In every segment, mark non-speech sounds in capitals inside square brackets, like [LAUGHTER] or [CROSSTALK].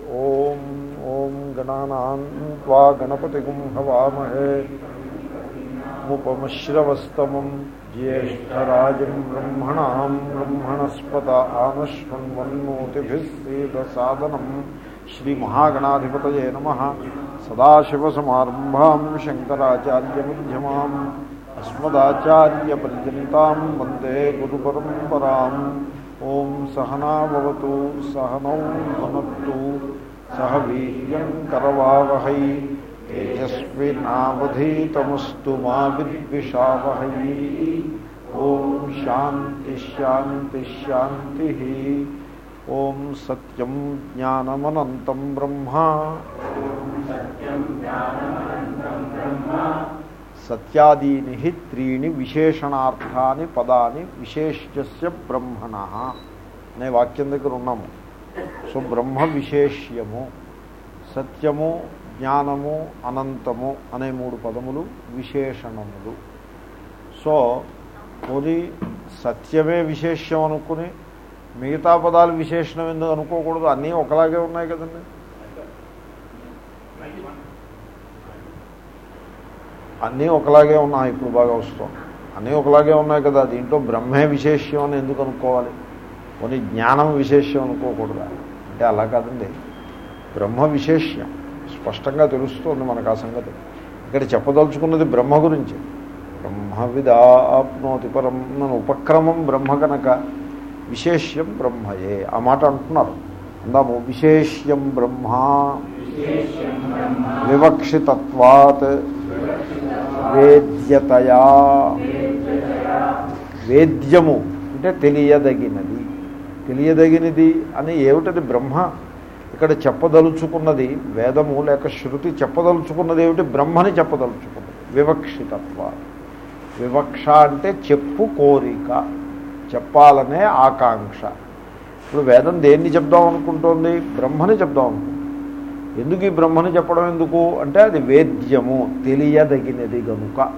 ఓం ఓం గణానాన్ త్వా గణపతిగుం హవామహే. ముపమశ్రవస్తమం జ్యేష్టరాజం బ్రహ్మణాం బ్రహ్మణస్పత ఆనశ్వన్వన్మోతిభిస్సేదసాదనం శ్రీమహాగణాధిపతయే నమ. సదాశివసమారంభాం శంకరాచార్యమధ్యమాం. అస్మదాచార్యపర్యంతం వందే గురుపరంపరాం. ఓం సహనాభవతు సహనౌ భనత్తు సహ వీర్యం కరవావహై తేజస్వినావధీతమస్తు మా విద్విషావహై. ఓం శాంతి శాంతి శాంతి. ఓం సత్యం జ్ఞానమనంతం బ్రహ్మ. సత్యాదీని త్రీణి విశేషణార్థాన్ని పదాన్ని విశేష్యస్య బ్రహ్మణ అనే వాక్యం దగ్గర ఉన్నాము సో బ్రహ్మ విశేష్యము సత్యము జ్ఞానము అనంతము అనే మూడు పదములు విశేషణములు. సో పోనీ సత్యమే విశేష్యం అనుకుని మిగతా పదాలు విశేషణం ఎందుకు అనుకోకూడదు? అన్నీ ఒకలాగే ఉన్నాయి కదండి. అన్నీ ఒకలాగే ఉన్నాయి ఇప్పుడు బాగా వస్తాం. అన్నీ ఒకలాగే ఉన్నాయి కదా దీంట్లో బ్రహ్మే విశేష్యం అని ఎందుకు అనుకోవాలి? కొన్ని జ్ఞానం విశేష్యం అనుకోకూడదా? అంటే అలా కాదండి. బ్రహ్మ విశేష్యం. స్పష్టంగా తెలుస్తుంది మనకు ఆ సంగతి. ఇక్కడ చెప్పదలుచుకున్నది బ్రహ్మ గురించి. బ్రహ్మవిదాప్నోతి పరం నన్ను ఉపక్రమం బ్రహ్మ కనుక. విశేష్యం బ్రహ్మయే. ఆ మాట అంటున్నారు. అందాము విశేష్యం బ్రహ్మ. వివక్షితత్వాత్. వేద్యతయా. వేద్యము అంటే తెలియదగినది. తెలియదగినది అని ఏమిటది బ్రహ్మ? ఇక్కడ చెప్పదలుచుకున్నది వేదము లేక శృతి చెప్పదలుచుకున్నది ఏమిటి? బ్రహ్మని చెప్పదలుచుకున్నది. వివక్షితత్వ. వివక్ష అంటే చెప్పు కోరిక. చెప్పాలనే ఆకాంక్ష. ఇప్పుడు వేదం దేన్ని చెప్దాం అనుకుంటోంది? బ్రహ్మని చెప్దాం అనుకుంటుంది. ఎందుకు ఈ బ్రహ్మని చెప్పడం ఎందుకు? అంటే అది వేద్యము తెలియదగినది గనుక.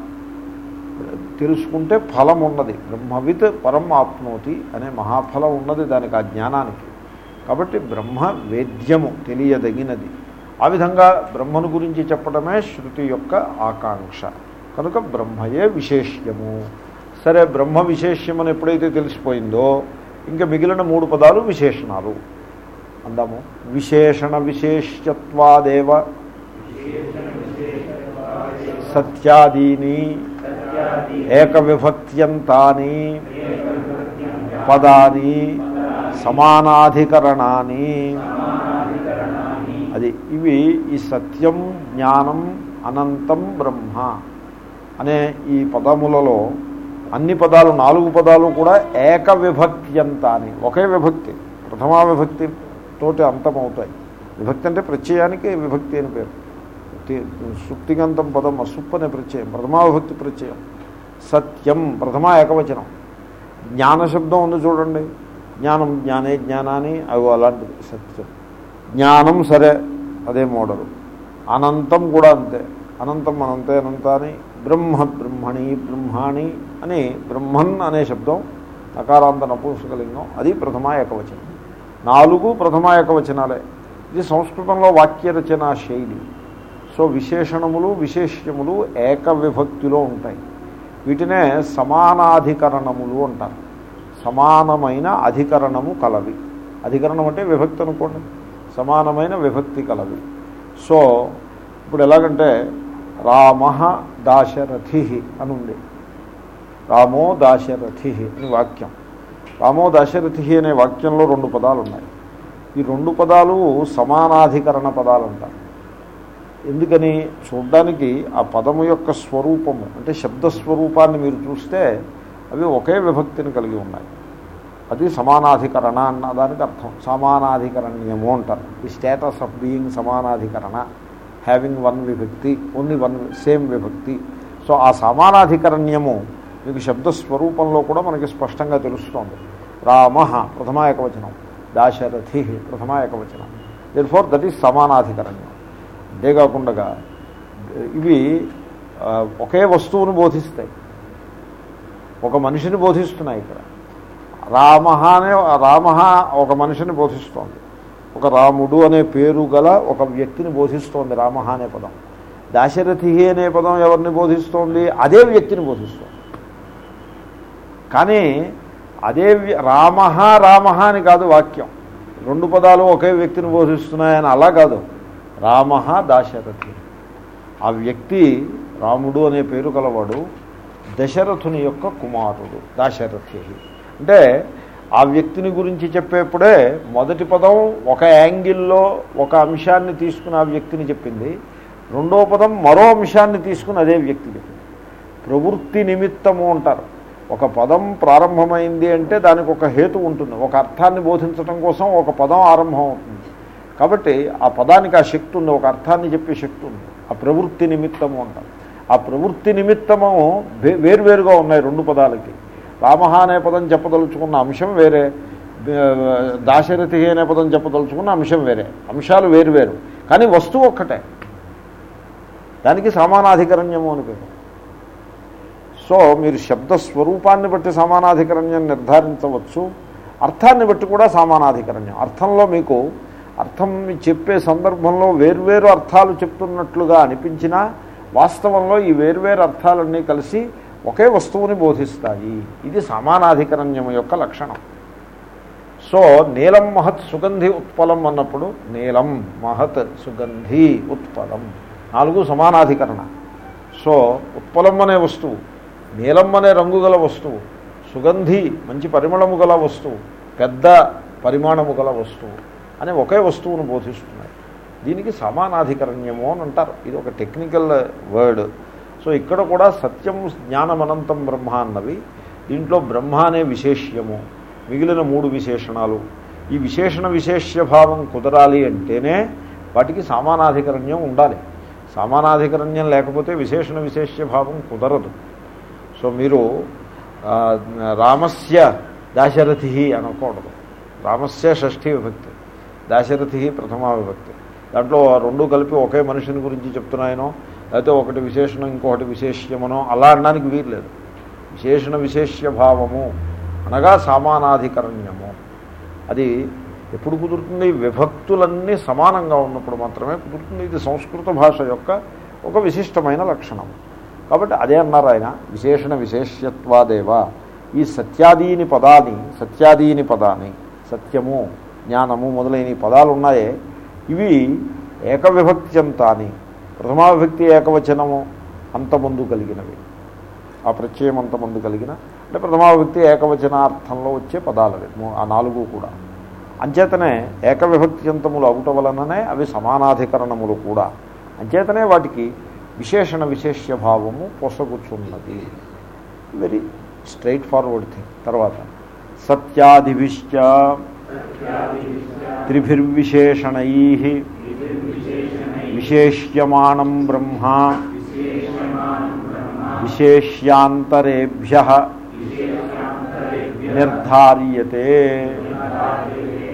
తెలుసుకుంటే ఫలం ఉన్నది. బ్రహ్మవిత్ పరం ఆప్నోతి అనే మహాఫలం ఉన్నది దానికి ఆ జ్ఞానానికి. కాబట్టి బ్రహ్మ వేద్యము తెలియదగినది. ఆ విధంగా బ్రహ్మను గురించి చెప్పడమే శృతి యొక్క ఆకాంక్ష. కనుక బ్రహ్మయే విశేష్యము. సరే బ్రహ్మ విశేష్యమని ఎప్పుడైతే తెలిసిపోయిందో ఇంకా మిగిలిన మూడు పదాలు విశేషణాలు. అందాము. విశేషణ విశేష్యత్వాదేవ సత్యాదీని ఏకవిభక్త్యంతాని పదాని సమానాధికరణాన్ని అది ఇవి ఈ సత్యం జ్ఞానం అనంతం బ్రహ్మ అనే ఈ పదములలో అన్ని పదాలు నాలుగు పదాలు కూడా ఏక విభక్త్యంతాని ఒకే విభక్తి ప్రథమా విభక్తి. తోటి అంతమవుతాయి. విభక్తి అంటే ప్రత్యయానికి విభక్తి అని పేరు. సుప్తిగంతం పదం అసుప్ అనే ప్రత్యయం ప్రథమా విభక్తి ప్రత్యయం. సత్యం ప్రథమా ఏకవచనం. జ్ఞాన శబ్దం ఉంది చూడండి. జ్ఞానం జ్ఞానే జ్ఞానాన్ని అవి అలాంటిది సత్యం. జ్ఞానం సరే అదే మోడలు. అనంతం కూడా అంతే. అనంతం అనంతే అనంతాని బ్రహ్మ బ్రహ్మణి బ్రహ్మాణి అని బ్రహ్మన్ అనే శబ్దం నకారాంత నపూంసకలింగం అది ప్రథమా ఏకవచనం. నాలుగు ప్రథమాయక ఏకవచనాలే. ఇది సంస్కృతంలో వాక్య రచన శైలి. సో విశేషణములు విశేష్యములు ఏక విభక్తిలో ఉంటాయి. వీటినే సమానాధికరణములు అంటారు. సమానమైన అధికరణము కలవి. అధికరణం అంటే విభక్తి అనుకోండి. సమానమైన విభక్తి కలవి. సో ఇప్పుడు ఎలాగంటే రామ దాశరథి అని ఉంది రామో దాశరథి అని వాక్యం. రామో దశరథి అనే వాక్యంలో రెండు పదాలు ఉన్నాయి ఈ రెండు పదాలు సమానాధికరణ పదాలు అంటారు ఎందుకని? చూడ్డానికి ఆ పదము యొక్క స్వరూపము అంటే శబ్దస్వరూపాన్ని మీరు చూస్తే అవి ఒకే విభక్తిని కలిగి ఉన్నాయి. అది సమానాధికరణ అన్న దానికి అర్థం. సమానాధికరణ్యము అంటారు. ది స్టేటస్ ఆఫ్ బీయింగ్ సమానాధికరణ. హ్యావింగ్ వన్ విభక్తి ఓన్లీ వన్ సేమ్ విభక్తి. సో ఆ సమానాధికరణ్యము మీకు శబ్దస్వరూపంలో కూడా మనకి స్పష్టంగా తెలుస్తోంది. రామ ప్రథమా ఏకవచనం దాశరథి ప్రథమా ఏకవచనం దెర్ ఫోర్ దట్ ఈస్ సమానాధికరణ్యం. అంతేకాకుండా ఇవి ఒకే వస్తువును బోధిస్తాయి. ఒక మనిషిని బోధిస్తున్నాయి ఇక్కడ. రామ అనే రామ ఒక మనిషిని బోధిస్తోంది. ఒక రాముడు అనే పేరు గల ఒక వ్యక్తిని బోధిస్తోంది రామ అనే పదం. దాశరథి అనే పదం ఎవరిని బోధిస్తోంది? అదే వ్యక్తిని బోధిస్తోంది. కానీ అదే రామ రామ అని కాదు వాక్యం. రెండు పదాలు ఒకే వ్యక్తిని బోధిస్తున్నాయని అలా కాదు. రామ దాశరథి. ఆ వ్యక్తి రాముడు అనే పేరు కలవాడు దశరథుని యొక్క కుమారుడు దాశరథి. అంటే ఆ వ్యక్తిని గురించి చెప్పేప్పుడే మొదటి పదం ఒక యాంగిల్లో ఒక అంశాన్ని తీసుకుని ఆ వ్యక్తిని చెప్పింది. రెండో పదం మరో అంశాన్ని తీసుకుని అదే వ్యక్తి చెప్పింది. ప్రవృత్తి నిమిత్తము అంటారు. ఒక పదం ప్రారంభమైంది అంటే దానికి ఒక హేతు ఉంటుంది. ఒక అర్థాన్ని బోధించడం కోసం ఒక పదం ఆరంభం అవుతుంది. కాబట్టి ఆ పదానికి ఆ శక్తి ఉంది. ఒక అర్థాన్ని చెప్పే శక్తి ఉంది. ఆ ప్రవృత్తి నిమిత్తము అంటారు. ఆ ప్రవృత్తి నిమిత్తము వేరువేరుగా ఉన్నాయి రెండు పదాలకి. రామ అనే పదం చెప్పదలుచుకున్న అంశం వేరే. దాశరథి అనే పదం చెప్పదలుచుకున్న అంశం వేరే. అంశాలు వేరువేరు. కానీ వస్తువు ఒక్కటే. దానికి సమానాధికరణ్యము అని పేరు. సో మీరు శబ్ద స్వరూపాన్ని బట్టి సమానాధికరణ్యం నిర్ధారించవచ్చు. అర్థాన్ని బట్టి కూడా సమానాధికరణ్యం. అర్థంలో మీకు అర్థం చెప్పే సందర్భంలో వేర్వేరు అర్థాలు చెప్తున్నట్లుగా అనిపించినా వాస్తవంలో ఈ వేర్వేరు అర్థాలన్నీ కలిసి ఒకే వస్తువుని బోధిస్తాయి. ఇది సమానాధికరణ్యం యొక్క లక్షణం. సో నీలం మహత్ సుగంధి ఉత్పలం అన్నప్పుడు నీలం మహత్ సుగంధి ఉత్పలం. నాలుగు సమానాధికరణ. సో ఉత్పలం అనే వస్తువు. నీలం అనే రంగు గల వస్తువు సుగంధి మంచి పరిమళము గల వస్తువు పెద్ద పరిమాణము గల వస్తువు అనే ఒకే వస్తువును బోధిస్తున్నాయి. దీనికి సమానాధికరణ్యము అని అంటారు. ఇది ఒక టెక్నికల్ వర్డ్. సో ఇక్కడ కూడా సత్యం జ్ఞానమనంతం బ్రహ్మ అన్నవి. దీంట్లో బ్రహ్మ అనే విశేష్యము మిగిలిన మూడు విశేషణాలు. ఈ విశేషణ విశేష్య భావం కుదరాలి అంటేనే వాటికి సమానాధికరణ్యం ఉండాలి. సమానాధికరణ్యం లేకపోతే విశేషణ విశేష్య భావం కుదరదు. సో మీరు రామస్య దాశరథి అనకూడదు. రామస్య షష్ఠీ విభక్తి. దాశరథి ప్రథమా విభక్తి. దాంట్లో రెండు కలిపి ఒకే మనిషిని గురించి చెప్తున్నాయనో లేకపోతే ఒకటి విశేషణం ఇంకొకటి విశేష్యమనో అలా అనడానికి వీర్లేదు విశేషణ విశేష్య భావము అనగా సమానాధికరణ్యము. అది ఎప్పుడు కుదురుతుంది? విభక్తులన్నీ సమానంగా ఉన్నప్పుడు మాత్రమే కుదురుతుంది. ఇది సంస్కృత భాష యొక్క ఒక విశిష్టమైన లక్షణం. కాబట్టి అదే అన్నారు ఆయన విశేషణ విశేష్యత్వాదేవ. ఈ సత్యాదీని పదాన్ని సత్యాదీని పదాన్ని సత్యము జ్ఞానము మొదలైన పదాలు ఉన్నాయే ఇవి ఏకవిభక్త్యంతాని ప్రథమా విభక్తి ఏకవచనము అంతమందు కలిగినవి. ఆ ప్రత్యయం అంతమందు కలిగిన అంటే ప్రథమావిభక్తి ఏకవచనార్థంలో వచ్చే పదాలు ఆ నాలుగు కూడా. అంచేతనే ఏకవిభక్త్యంతములు అవుట వలననే అవి సమానాధికరణములు కూడా. అంచేతనే వాటికి విశేషణ విశేష్య భావము పొసగుచున్నది. వెరీ స్ట్రైట్ ఫార్వర్డ్ థింగ్ తర్వాత సత్యాదివిశ్చ త్రిభిర్విశేషణై విశేష్యమాణం బ్రహ్మ విశేష్యాంతరేభ్య నిర్ధార్యతే.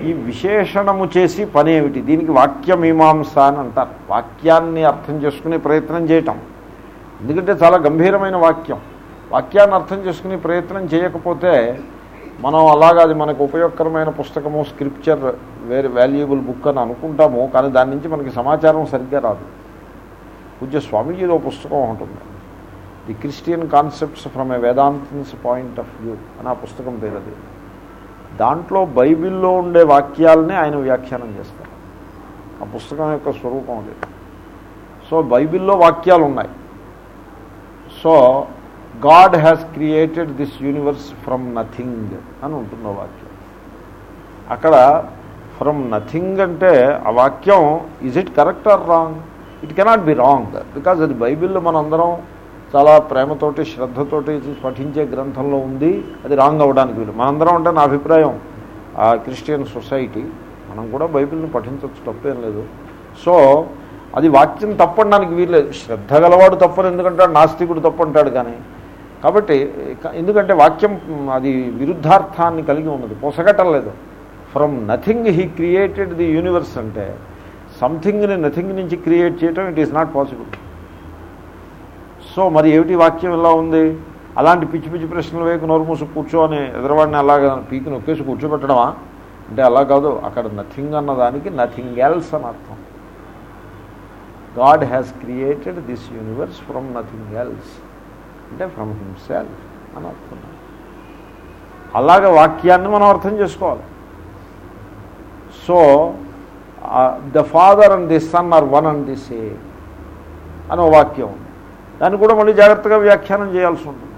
ఈ విశేషణము చేసి పనేమిటి? దీనికి వాక్యమీమాంస అని అంటారు. వాక్యాన్ని అర్థం చేసుకునే ప్రయత్నం చేయటం. ఎందుకంటే చాలా గంభీరమైన వాక్యం. వాక్యాన్ని అర్థం చేసుకునే ప్రయత్నం చేయకపోతే మనం అలాగా అది మనకు ఉపయోగకరమైన పుస్తకము స్క్రిప్చర్ వేరే వాల్యుయబుల్ బుక్ అని అనుకుంటాము కానీ దాని నుంచి మనకి సమాచారం సరిగ్గా రాదు. పూజ్య స్వామీజీలో పుస్తకం ఉంటుంది the Christian concepts from a Vedantin's point of view అని ఆ పుస్తకం పేరు అది. దాంట్లో బైబిల్లో ఉండే వాక్యాలనే ఆయన వ్యాఖ్యానం చేస్తారు. ఆ పుస్తకం యొక్క స్వరూపం అది. సో బైబిల్లో వాక్యాలు ఉన్నాయి so God has created this universe from nothing అని ఉంటుంది వాక్యం. అక్కడ ఫ్రమ్ నథింగ్ అంటే ఆ వాక్యం is it correct or wrong? It cannot be wrong because అది బైబిల్లో మనందరం చాలా ప్రేమతోటి శ్రద్ధతోటి పఠించే గ్రంథంలో ఉంది. అది రాంగ్ అవ్వడానికి వీలు. మనందరం అంటే నా అభిప్రాయం. ఆ క్రిస్టియన్ సొసైటీ మనం కూడా బైబిల్ని పఠించవచ్చు తప్పేం లేదు. సో అది వాక్యం తప్పడానికి వీల్లేదు. శ్రద్ధ గలవాడు తప్పని ఎందుకంటే నాస్తికుడు తప్పంటాడు కానీ. కాబట్టి ఎందుకంటే వాక్యం అది విరుద్ధార్థాన్ని కలిగి ఉన్నది. పొసగటలేదు from nothing he created the universe అంటే సంథింగ్ని నథింగ్ నుంచి క్రియేట్ చేయటం it is not possible. So మరి ఏమిటి వాక్యం ఇలా ఉంది? అలాంటి పిచ్చి పిచ్చి ప్రశ్నలు వేయకు నోరు మూసి కూర్చోని అని అలాగా పీకి నొక్కేసి కూర్చోబెట్టడమా? అంటే అలా కాదు అక్కడ నథింగ్ అన్నదానికి నథింగ్ ఎల్స్ అని అర్థం. God has created this universe from nothing else అంటే ఫ్రమ్ హిమ్సెల్ఫ్ అని అర్థం. అలాగ వాక్యాన్ని మనం అర్థం చేసుకోవాలి. So the father and the son are one and the same అని వాక్యం ఉంది. దాన్ని కూడా మళ్ళీ జాగ్రత్తగా వ్యాఖ్యానం చేయాల్సి ఉంటుంది.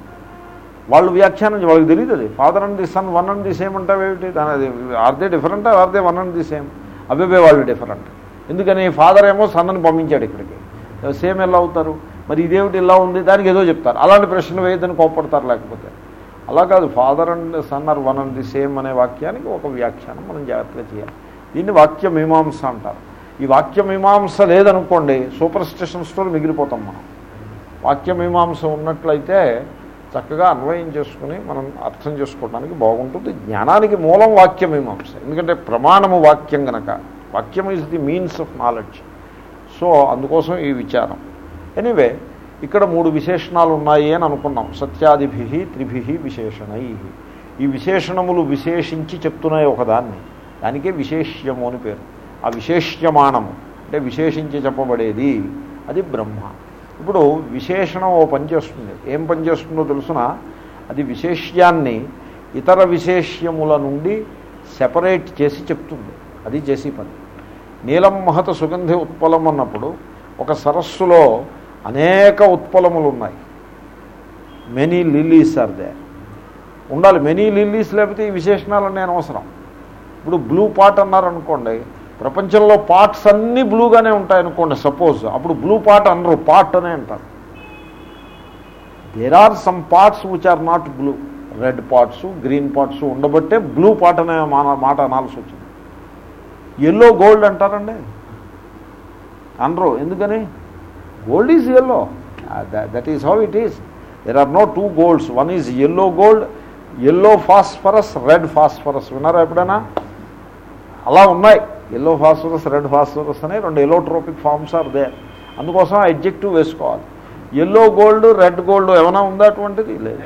వాళ్ళు వ్యాఖ్యానం వాళ్ళకి తెలియదు అది. Father and the son one and the same అంటావేమిటి దాని అది are they different are they one and the same అవే వాళ్ళు డిఫరెంట్ ఎందుకని? ఫాదర్ ఏమో సన్నని పంపించాడు ఇక్కడికి. సేమ్ ఎలా అవుతారు? మరి ఇదేమిటి ఇలా ఉంది? దానికి ఏదో చెప్తారు. అలాంటి ప్రశ్నలు వేయద్దని కోపడతారు లేకపోతే. అలా కాదు. Father and son are one and the same అనే వాక్యానికి ఒక వ్యాఖ్యానం మనం జాగ్రత్తగా చేయాలి. దీన్ని వాక్య మీమాంస అంటారు. ఈ వాక్య మీమాంస లేదనుకోండి సూపర్ స్టిషన్స్తో మిగిలిపోతాం మనం. వాక్యమీమాంస ఉన్నట్లయితే చక్కగా అన్వయం చేసుకుని మనం అర్థం చేసుకోవడానికి బాగుంటుంది. జ్ఞానానికి మూలం వాక్యమీమాంస. ఎందుకంటే ప్రమాణము వాక్యం గనక. వాక్యం is the means of knowledge so అందుకోసం ఈ విచారం. ఎనీవే ఇక్కడ మూడు విశేషణాలు ఉన్నాయి అని అనుకున్నాం. సత్యాదిభి త్రిభి విశేషణై. ఈ విశేషణములు విశేషించి చెప్తున్నాయి ఒకదాన్ని. దానికే విశేష్యము అని పేరు. ఆ విశేష్యమానము అంటే విశేషించి చెప్పబడేది అది బ్రహ్మ. ఇప్పుడు విశేషణం ఓ పనిచేస్తుంది ఏం పనిచేస్తుందో తెలుసిన? అది విశేష్యాన్ని ఇతర విశేష్యముల నుండి సెపరేట్ చేసి చెప్తుంది. అది చేసి పని. నీలం మహత సుగంధి ఉత్పలం అన్నప్పుడు ఒక సరస్సులో అనేక ఉత్పలములు ఉన్నాయి. మెనీ లిల్లీస్ ఆర్ దే ఉండాలి. మెనీ లిల్లీస్ లేకపోతే ఈ విశేషణాలన్నీ అనవసరం. ఇప్పుడు బ్లూ పాట్ అన్నారు అనుకోండి ప్రపంచంలో పార్ట్స్ అన్నీ బ్లూగానే ఉంటాయనుకోండి సపోజ్. అప్పుడు బ్లూ పార్ట్ అనరు పార్ట్ అనే అంటారు. There are some parts which are not blue red parts green parts ఉండబట్టే బ్లూ పార్ట్ అనే మాన- మాట అనాల్సి వచ్చింది. ఎల్లో గోల్డ్ అంటారండి. అనరు. ఎందుకని? Gold is yellow that is how it is there are no two golds one is yellow gold yellow phosphorus red phosphorus విన్నారా ఎప్పుడైనా? అలా ఉన్నాయి. ఎల్లో ఫాస్ఫరస్ రెడ్ ఫాస్ఫరస్ అనే రెండు ఎలోట్రోపిక్ ఫార్మ్స్ ఆర్ దే అందుకోసం ఎడ్జెక్టివ్ వేసుకోవాలి. ఎల్లో గోల్డ్ రెడ్ గోల్డ్ ఏమైనా ఉందా అటువంటిది? లేదు.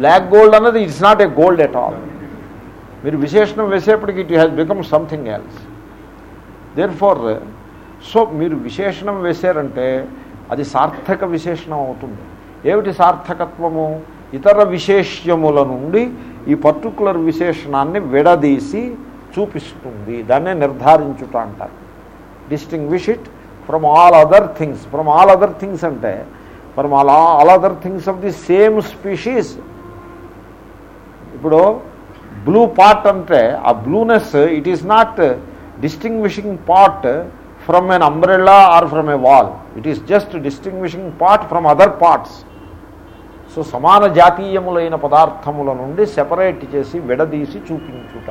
బ్లాక్ గోల్డ్ అన్నది it's not a gold at all మీరు విశేషణం వేసేప్పటికి it has become something else therefore so మీరు విశేషణం వేశారంటే అది సార్థక విశేషణం అవుతుంది. ఏమిటి సార్థకత్వము? ఇతర విశేష్యముల నుండి ఈ పర్టికులర్ విశేషణాన్ని విడదీసి చూపిస్తుంది దాన్నే నిర్ధారించుట అంటారు. Distinguish it from all other things from all other things అంటే from all all other things of the same species ఇప్పుడు బ్లూ పార్ట్ అంటే ఆ blueness it is not distinguishing part from an umbrella or from a wall it is just distinguishing part from other parts so సమాన జాతీయములైన పదార్థముల నుండి separate చేసి విడదీసి చూపించుట.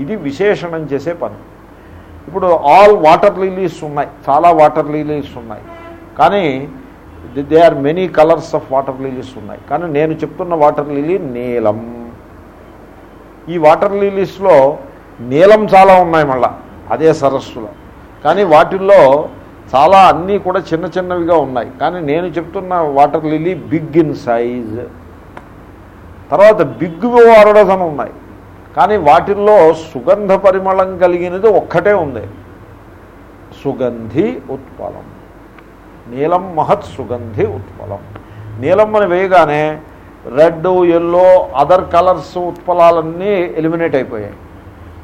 ఇది విశేషణం చేసే పని. ఇప్పుడు ఆల్ వాటర్ లిలీస్ ఉన్నాయి. చాలా వాటర్ లిలీస్ ఉన్నాయి. కానీ they are many colours of water lilies ఉన్నాయి. కానీ నేను చెప్తున్న వాటర్ లీలీ నీలం. ఈ వాటర్ లీలీస్లో నీలం చాలా ఉన్నాయి మళ్ళా. అదే సరస్సులో. కానీ వాటిల్లో చాలా అన్నీ కూడా చిన్న చిన్నవిగా ఉన్నాయి. కానీ నేను చెప్తున్న water lily big in size తర్వాత బిగ్ వారడసన ఉన్నాయి కానీ వాటిల్లో సుగంధ పరిమళం కలిగినది ఒక్కటే ఉంది. సుగంధి ఉత్పలం. నీలం మహత్ సుగంధి ఉత్పలం. నీలం అని వేయగానే రెడ్ ఎల్లో అదర్ కలర్స్ ఉత్పలాలన్నీ ఎలిమినేట్ అయిపోయాయి.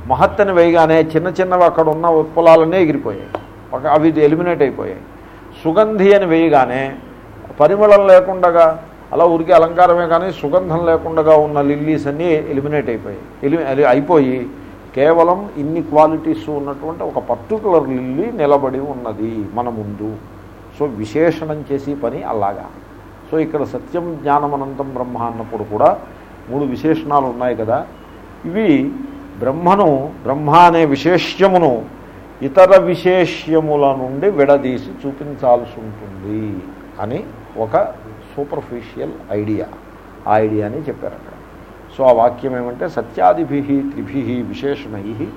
మహత్ అని వేయగానే చిన్న చిన్నవి అక్కడ ఉన్న ఉత్పలాలన్నీ ఎగిరిపోయాయి. అవి ఎలిమినేట్ అయిపోయాయి. సుగంధి అని వేయగానే పరిమళం లేకుండా అలా ఉరికి అలంకారమే కానీ సుగంధం లేకుండా ఉన్న లిల్లీస్ అన్నీ ఎలిమినేట్ అయిపోయాయి. ఎలిమి అయిపోయి కేవలం ఇన్ని క్వాలిటీస్ ఉన్నటువంటి ఒక పర్టికులర్ లిల్లీ నిలబడి ఉన్నది మన ముందు. సో విశేషణం చేసి పని అలాగా. సో ఇక్కడ సత్యం జ్ఞానమనంతం బ్రహ్మ అన్నప్పుడు కూడా మూడు విశేషణాలు ఉన్నాయి కదా. ఇవి బ్రహ్మను బ్రహ్మ అనే విశేష్యమును ఇతర విశేష్యముల నుండి విడదీసి చూపించాల్సి ఉంటుంది అని ఒక సూపర్ఫిషియల్ ఐడియా. ఆ ఐడియాని చెప్పారు అక్కడ. సో ఆ వాక్యం ఏమంటే సత్యాదిభి త్రిభి విశేషణై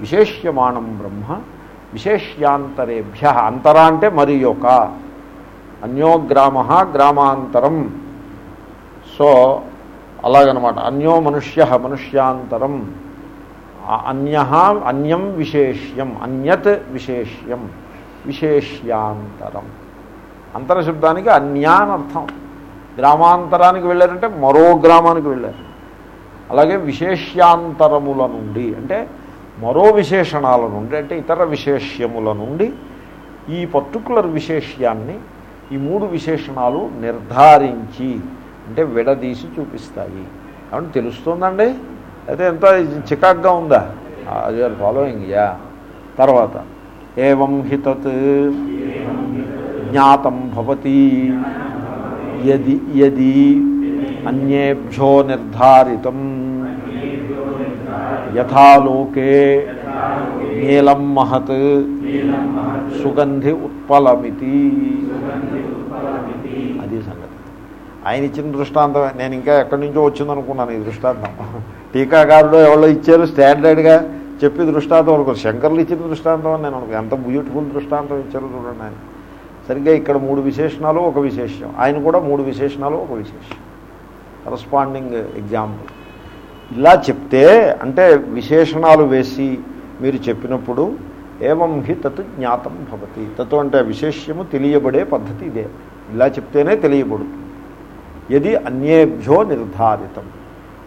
విశేష్యమాణం బ్రహ్మ విశేష్యాంతరేభ్య. అంతర అంటే మరి యొక్క అన్యో గ్రామ గ్రామాంతరం. సో అలాగనమాట. అన్యో మనుష్య మనుష్యాంతరం. అన్య అన్యం విశేష్యం. అన్యత్ విశేష్యం. విశేష్యాంతరం. అంతరశబ్దానికి అన్యానర్థం గ్రామాంతరానికి వెళ్ళారంటే మరో గ్రామానికి వెళ్ళారు. అలాగే విశేష్యాంతరముల నుండి అంటే మరో విశేషణాల నుండి అంటే ఇతర విశేష్యముల నుండి ఈ పర్టికులర్ విశేష్యాన్ని ఈ మూడు విశేషణాలు నిర్ధారించి అంటే విడదీసి చూపిస్తాయి. కాబట్టి తెలుస్తుందండి? అయితే ఎంత చికాక్గా ఉందా? అది ఆర్ ఫాలోయింగ్ యా తర్వాత ఏం హితత్? జ్ఞాతం భవతి. యది యది అన్యేభ్యో నిర్ధారితం. యథాలోకే నీలం మహత్ సుగంధి ఉత్పలమితి. అది సంగతి. ఆయన ఇచ్చిన దృష్టాంతం నేను ఇంకా ఎక్కడి నుంచో వచ్చిందనుకున్నాను ఈ దృష్టాంతం. టీకాకారుడు ఎవరో ఇచ్చారు స్టాండర్డ్గా చెప్పి దృష్టాంతం అనుకో శంకర్లు ఇచ్చిన దృష్టాంతం అని నేను ఎంత బ్యూటిఫుల్ దృష్టాంతం ఇచ్చారు చూడండి ఆయన. సరిగ్గా ఇక్కడ మూడు విశేషణాలు ఒక విశేషం. ఆయన కూడా మూడు విశేషణాలు ఒక విశేషం. కరస్పాండింగ్ ఎగ్జాంపుల్ ఇలా చెప్తే అంటే విశేషణాలు వేసి మీరు చెప్పినప్పుడు ఏమం హి తత్ జ్ఞాతం భవతి. తత్వం అంటే విశేష్యము తెలియబడే పద్ధతి ఇదే. ఇలా చెప్తేనే తెలియబడుతుంది. ఇది అన్యేభ్యో నిర్ధారితం.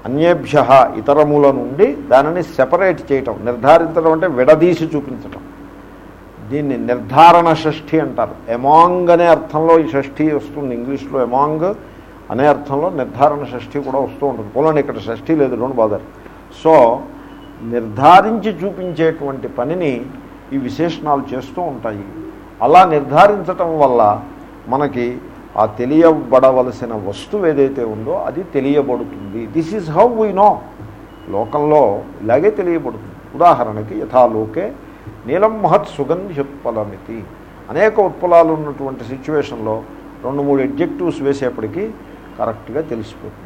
అన్యేభ్య ఇతరముల నుండి దానిని సెపరేట్ చేయటం. నిర్ధారించడం అంటే విడదీసి చూపించటం. దీన్ని నిర్ధారణ షష్ఠి అంటారు. ఎమాంగ్ అనే అర్థంలో ఈ షష్ఠి వస్తుంది. ఇంగ్లీష్లో ఎమాంగ్ అనే అర్థంలో నిర్ధారణ షష్ఠి కూడా వస్తూ ఉంటుంది. పోలండి ఇక్కడ షష్ఠి లేదు డోంట్ బాదర్. సో నిర్ధారించి చూపించేటువంటి పనిని ఈ విశేషణాలు చేస్తూ ఉంటాయి. అలా నిర్ధారించటం వల్ల మనకి ఆ తెలియబడవలసిన వస్తువు ఏదైతే ఉందో అది తెలియబడుతుంది. This is how we know లోకంలో ఇలాగే తెలియబడుతుంది. ఉదాహరణకి యథాలోకే నీలం మహత్ సుగంధ్యుత్పలమితి. అనేక ఉత్పలాలు ఉన్నటువంటి సిచ్యువేషన్లో రెండు మూడు ఎడ్జెక్టివ్స్ వేసేప్పటికీ కరెక్ట్గా తెలిసిపోతుంది.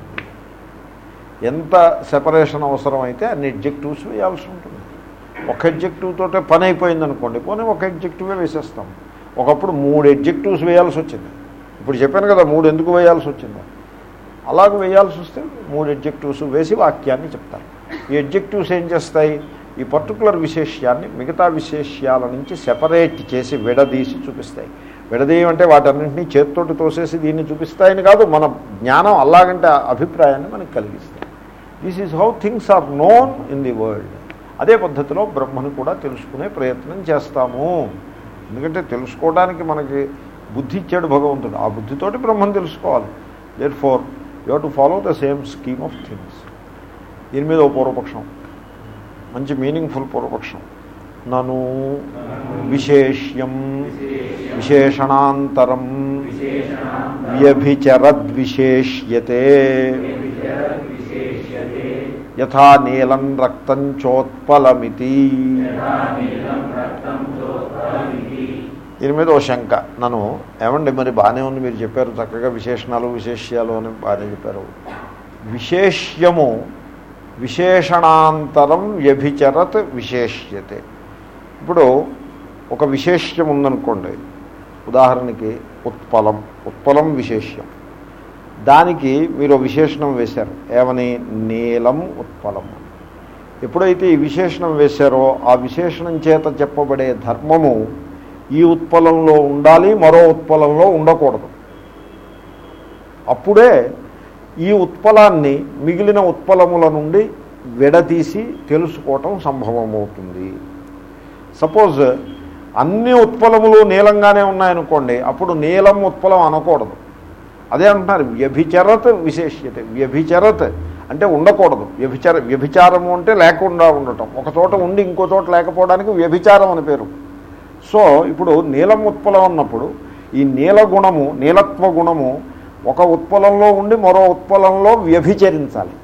ఎంత సెపరేషన్ అవసరమైతే అన్ని ఎడ్జెక్టివ్స్ వేయాల్సి ఉంటుంది. ఒక ఎడ్జెక్టివ్ తోటే పని అయిపోయింది అనుకోండి పోనీ ఒక ఎడ్జెక్టివే వేసేస్తాం. ఒకప్పుడు మూడు ఎడ్జెక్టివ్స్ వేయాల్సి వచ్చింది. ఇప్పుడు చెప్పాను కదా మూడు ఎందుకు వేయాల్సి వచ్చిందో. అలాగ వేయాల్సి వస్తే మూడు ఎడ్జెక్టివ్స్ వేసి వాక్యాన్ని చెప్తారు. ఈ ఎడ్జెక్టివ్స్ ఏం చేస్తాయి? ఈ పర్టికులర్ విశేష్యాన్ని మిగతా విశేష్యాల నుంచి సెపరేట్ చేసి విడదీసి చూపిస్తాయి. విడదీయమంటే వాటన్నింటినీ చేత్తోటి తోసేసి దీన్ని చూపిస్తాయని కాదు మన జ్ఞానం అలాగంటే అభిప్రాయాన్ని మనకు కలిగిస్తాయి. This is how things are known in the world అదే పద్ధతిలో బ్రహ్మను కూడా తెలుసుకునే ప్రయత్నం చేస్తాము. ఎందుకంటే తెలుసుకోవడానికి మనకి బుద్ధి ఇచ్చాడు భగవంతుడు. ఆ బుద్ధితోటి బ్రహ్మను తెలుసుకోవాలి. Therefore you to follow the same scheme of things దీని మీద ఓ పూర్వపక్షం. మంచి మీనింగ్ఫుల్ పూర్వపక్షం. నను విశేష్యం విశేషణాంతరం వ్యభిచరద్విశేష్యతే. యథా నీలం రక్తం చోత్పలమితి. దీని మీద ఓ శంక. నన్ను ఏమండి మరి బాగానే ఉంది మీరు చెప్పారు చక్కగా విశేషణాలు విశేష్యాలు అని బాగానే చెప్పారు. విశేష్యము విశేషణాంతరం వ్యభిచరత్ విశేష్యతే. ఇప్పుడు ఒక విశేష్యం ఉందనుకోండి. ఉదాహరణకి ఉత్పలం ఉత్పలం విశేష్యం. దానికి మీరు విశేషణం వేశారు. ఏమని? నీలం ఉత్పలం. ఎప్పుడైతే ఈ విశేషణం వేశారో ఆ విశేషణం చేత చెప్పబడే ధర్మము ఈ ఉత్పలంలో ఉండాలి మరో ఉత్పలంలో ఉండకూడదు. అప్పుడే ఈ ఉత్పలాన్ని మిగిలిన ఉత్పలముల నుండి విడదీసి తెలుసుకోవటం సంభవమవుతుంది. సపోజ్ అన్ని ఉత్పలములు నీలంగానే ఉన్నాయనుకోండి అప్పుడు నీలం ఉత్పలం అనకూడదు. అదే అంటున్నారు వ్యభిచరత్ విశేష్యత. వ్యభిచరత్ అంటే ఉండకూడదు. వ్యభిచార వ్యభిచారము అంటే లేకుండా ఉండటం. ఒక చోట ఉండి ఇంకో చోట లేకపోవడానికి వ్యభిచారం అని పేరు. సో ఇప్పుడు నీలం ఉత్పలం అన్నప్పుడు ఈ నీల గుణము నీలత్వ గుణము ఒక ఉత్పలంలో ఉండి మరో ఉత్పలంలో వ్యభిచరించాలి.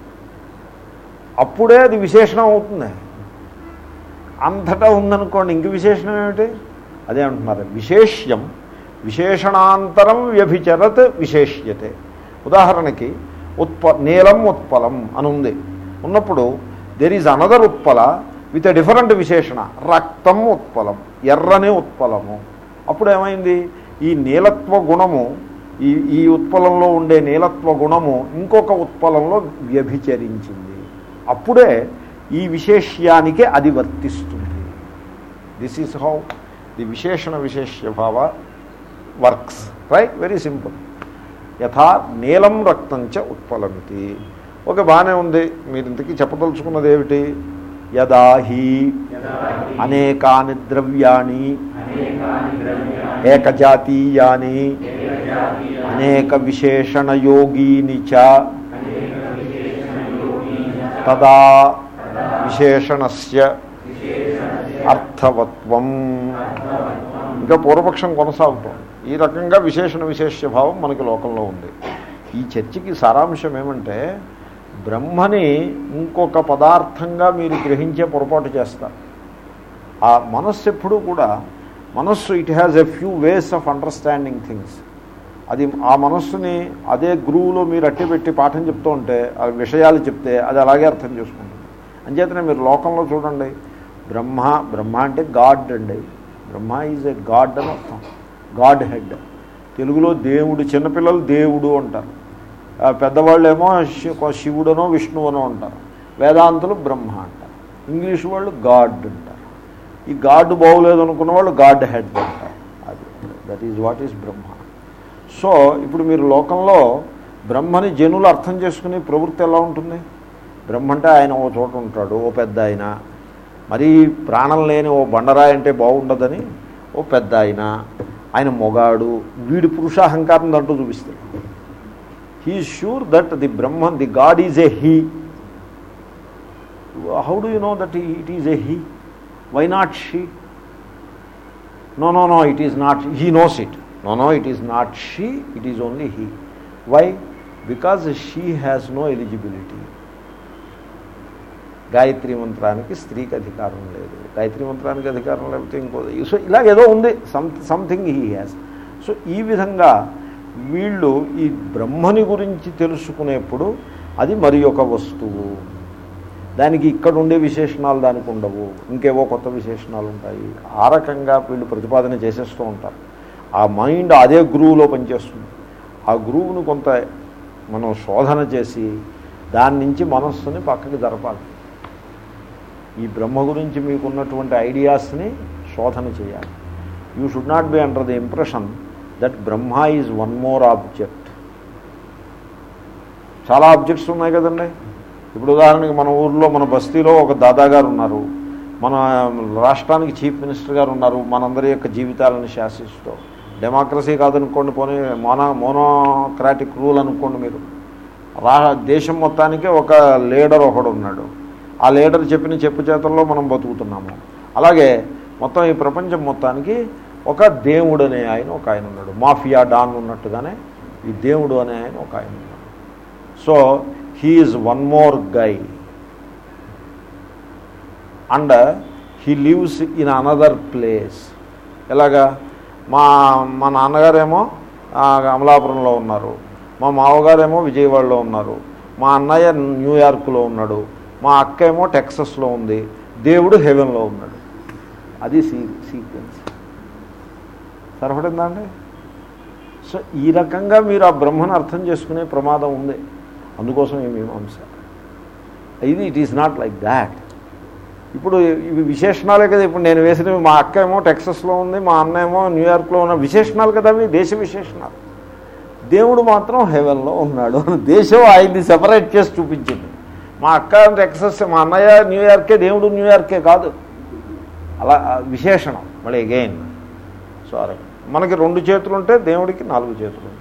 అప్పుడే అది విశేషణం అవుతుంది. అంతటా ఉందనుకోండి ఇంక విశేషణం ఏమిటి? అదే అంటున్నారు విశేష్యం విశేషణాంతరం వ్యభిచరత్ విశేష్యతే. ఉదాహరణకి ఉత్ప నీలం ఉత్పలం అని ఉంది ఉన్నప్పుడు దెర్ ఈజ్ అనదర్ ఉత్పల విత్ ఎ డిఫరెంట్ విశేషణ రక్తం ఉత్పలం ఎర్రని ఉత్పలము. అప్పుడు ఏమైంది? ఈ నీలత్వ గుణము ఈ ఈ ఉత్పలంలో ఉండే నీలత్వ గుణము ఇంకొక ఉత్పలంలో వ్యభిచరించింది. అప్పుడే ఈ విశేష్యానికి అది వర్తిస్తుంది దిస్ ఈజ్ హౌ ది విశేషణ విశేష్యభావ వర్క్స్ రైట్ వెరీ సింపుల్ యథా నీలం రక్తంచ ఉత్పలమితి. ఓకే బాగానే ఉంది. మీరు ఇంతకీ చెప్పదలుచుకున్నది ఏమిటి యదాహి అనేకాని ద్రవ్యాన్ని ఏకజాతీయాని అనేక విశేషణయోగీని చ తదా విశేషణస్య అర్థవత్వం. ఇంకా పూర్వపక్షం కొనసాగుతాం. ఈ రకంగా విశేషణ విశేష భావం మనకి లోకంలో ఉంది. ఈ చర్చకి సారాంశం ఏమంటే బ్రహ్మని ఇంకొక పదార్థంగా మీరు గ్రహించే పొరపాటు చేస్తారు. ఆ మనస్సు ఎప్పుడూ కూడా మనస్సు it has a few ways of understanding things అది ఆ మనస్సుని అదే గురువులో మీరు అట్టిపెట్టి పాఠం చెప్తూ ఉంటే ఆ విషయాలు చెప్తే అది అలాగే అర్థం చేసుకుంటుంది. అంచేతనే మీరు లోకంలో చూడండి బ్రహ్మ బ్రహ్మ అంటే గాడ్ అండి. బ్రహ్మ ఈజ్ ఎ గాడ్ అని అర్థం. గాడ్ హెడ్ తెలుగులో దేవుడు చిన్నపిల్లలు దేవుడు అంటారు. పెద్దవాళ్ళు పెద్దవాళ్ళేమో శివుడనో విష్ణువనో అంటారు. వేదాంతులు బ్రహ్మ అంటారు. ఇంగ్లీష్ వాళ్ళు గాడ్ అంటారు ఈ గాడ్ బాగోలేదు అనుకున్న వాళ్ళు గాడ్ హెడ్ అంటారు. అది that is what is Brahma so ఇప్పుడు మీరు లోకంలో బ్రహ్మని జనులు అర్థం చేసుకునే ప్రవృత్తి ఎలా ఉంటుంది? బ్రహ్మ అంటే ఆయన ఓ చోట ఉంటాడు ఓ పెద్ద ఆయన. మరీ ప్రాణం లేని ఓ బండరాయి అంటే బాగుండదని ఓ పెద్ద ఆయన ఆయన మొగాడు వీడి పురుషాహంకారం దాంట్లో చూపిస్తాడు. He sure that the Brahma the God is a he how do you know that it is a he why not she no no no it is not he knows it no no it is not she it is only he why because she has no eligibility Gayatri మంత్రానికి స్త్రీకి అధికారం లేదు. గాయత్రి మంత్రానికి అధికారం లేకపోతే ఇంకో so ఇలా ఏదో ఉంది. Some something he has so ఈ విధంగా వీళ్ళు ఈ బ్రహ్మని గురించి తెలుసుకునేప్పుడు అది మరి ఒక వస్తువు. దానికి ఇక్కడ ఉండే విశేషణాలు దానికి ఉండవు. ఇంకేవో కొత్త విశేషణాలు ఉంటాయి. ఆ రకంగా వీళ్ళు ప్రతిపాదన చేసేస్తూ ఉంటారు. ఆ మైండ్ అదే గురువులో పనిచేస్తుంది. ఆ గురువును కొంత మనం శోధన చేసి దాని నుంచి మనస్సుని పక్కకి జరపాలి. ఈ బ్రహ్మ గురించి మీకున్నటువంటి ఐడియాస్ని శోధన చేయాలి. You should not be under the impression that Brahma is one more object. చాలా ఆబ్జెక్ట్స్ ఉన్నాయి కదండి? ఇప్పుడు ఉదాహరణకి మన ఊర్లో మన బస్తీలో ఒక దాదాగారు ఉన్నారు మన రాష్ట్రానికి చీఫ్ మినిస్టర్ గారు ఉన్నారు మనందరి యొక్క జీవితాలను శాసిస్తూ. డెమోక్రసీ కాదనుకోండి పోనీ మోనో మోనోక్రాటిక్ రూల్ అనుకోండి మీరు. రా దేశం మొత్తానికి ఒక లీడర్ ఒకడు ఉన్నాడు. ఆ లీడర్ చెప్పిన చెప్పు చేతల్లో మనం బతుకుతున్నాము. అలాగే మొత్తం ఈ ప్రపంచం మొత్తానికి ఒక దేవుడు అనే ఆయన ఒక ఆయన ఉన్నాడు. మాఫియా డాన్ ఉన్నట్టుగానే ఈ దేవుడు అనే ఆయన ఒక ఆయన ఉన్నాడు. So he is one more guy. And he lives in another place. ఎలాగా? మా మా నాన్నగారేమో అమలాపురంలో ఉన్నారు. మా మామగారేమో విజయవాడలో ఉన్నారు. మా అన్నయ్య న్యూయార్క్లో ఉన్నాడు. మా అక్క ఏమో టెక్సస్లో ఉంది. దేవుడు హెవెన్లో ఉన్నాడు. అది సీ సీక్వెన్స్. సరిపడిందండి సో ఈ రకంగా మీరు ఆ బ్రహ్మను అర్థం చేసుకునే ప్రమాదం ఉంది. అందుకోసం ఈ మీమాంస. ఇది it is not like that ఇప్పుడు ఇవి విశేషణాలే కదా ఇప్పుడు నేను వేసినవి మా అక్క ఏమో టెక్సస్లో ఉంది మా అన్న ఏమో న్యూయార్క్లో ఉన్న విశేషణాలు కదా అవి దేశ విశేషణాలు. దేవుడు మాత్రం హెవెన్లో ఉన్నాడు. [LAUGHS] దేశం ఆయన్ని సెపరేట్ చేసి చూపించింది. మా అక్క టెక్సస్ మా అన్నయ్య న్యూయార్కే దేవుడు న్యూయార్కే కాదు. అలా విశేషణం. మళ్ళీ అగైన్. సారీ మనకి రెండు చేతులు ఉంటే దేవుడికి నాలుగు చేతులు ఉంటాయి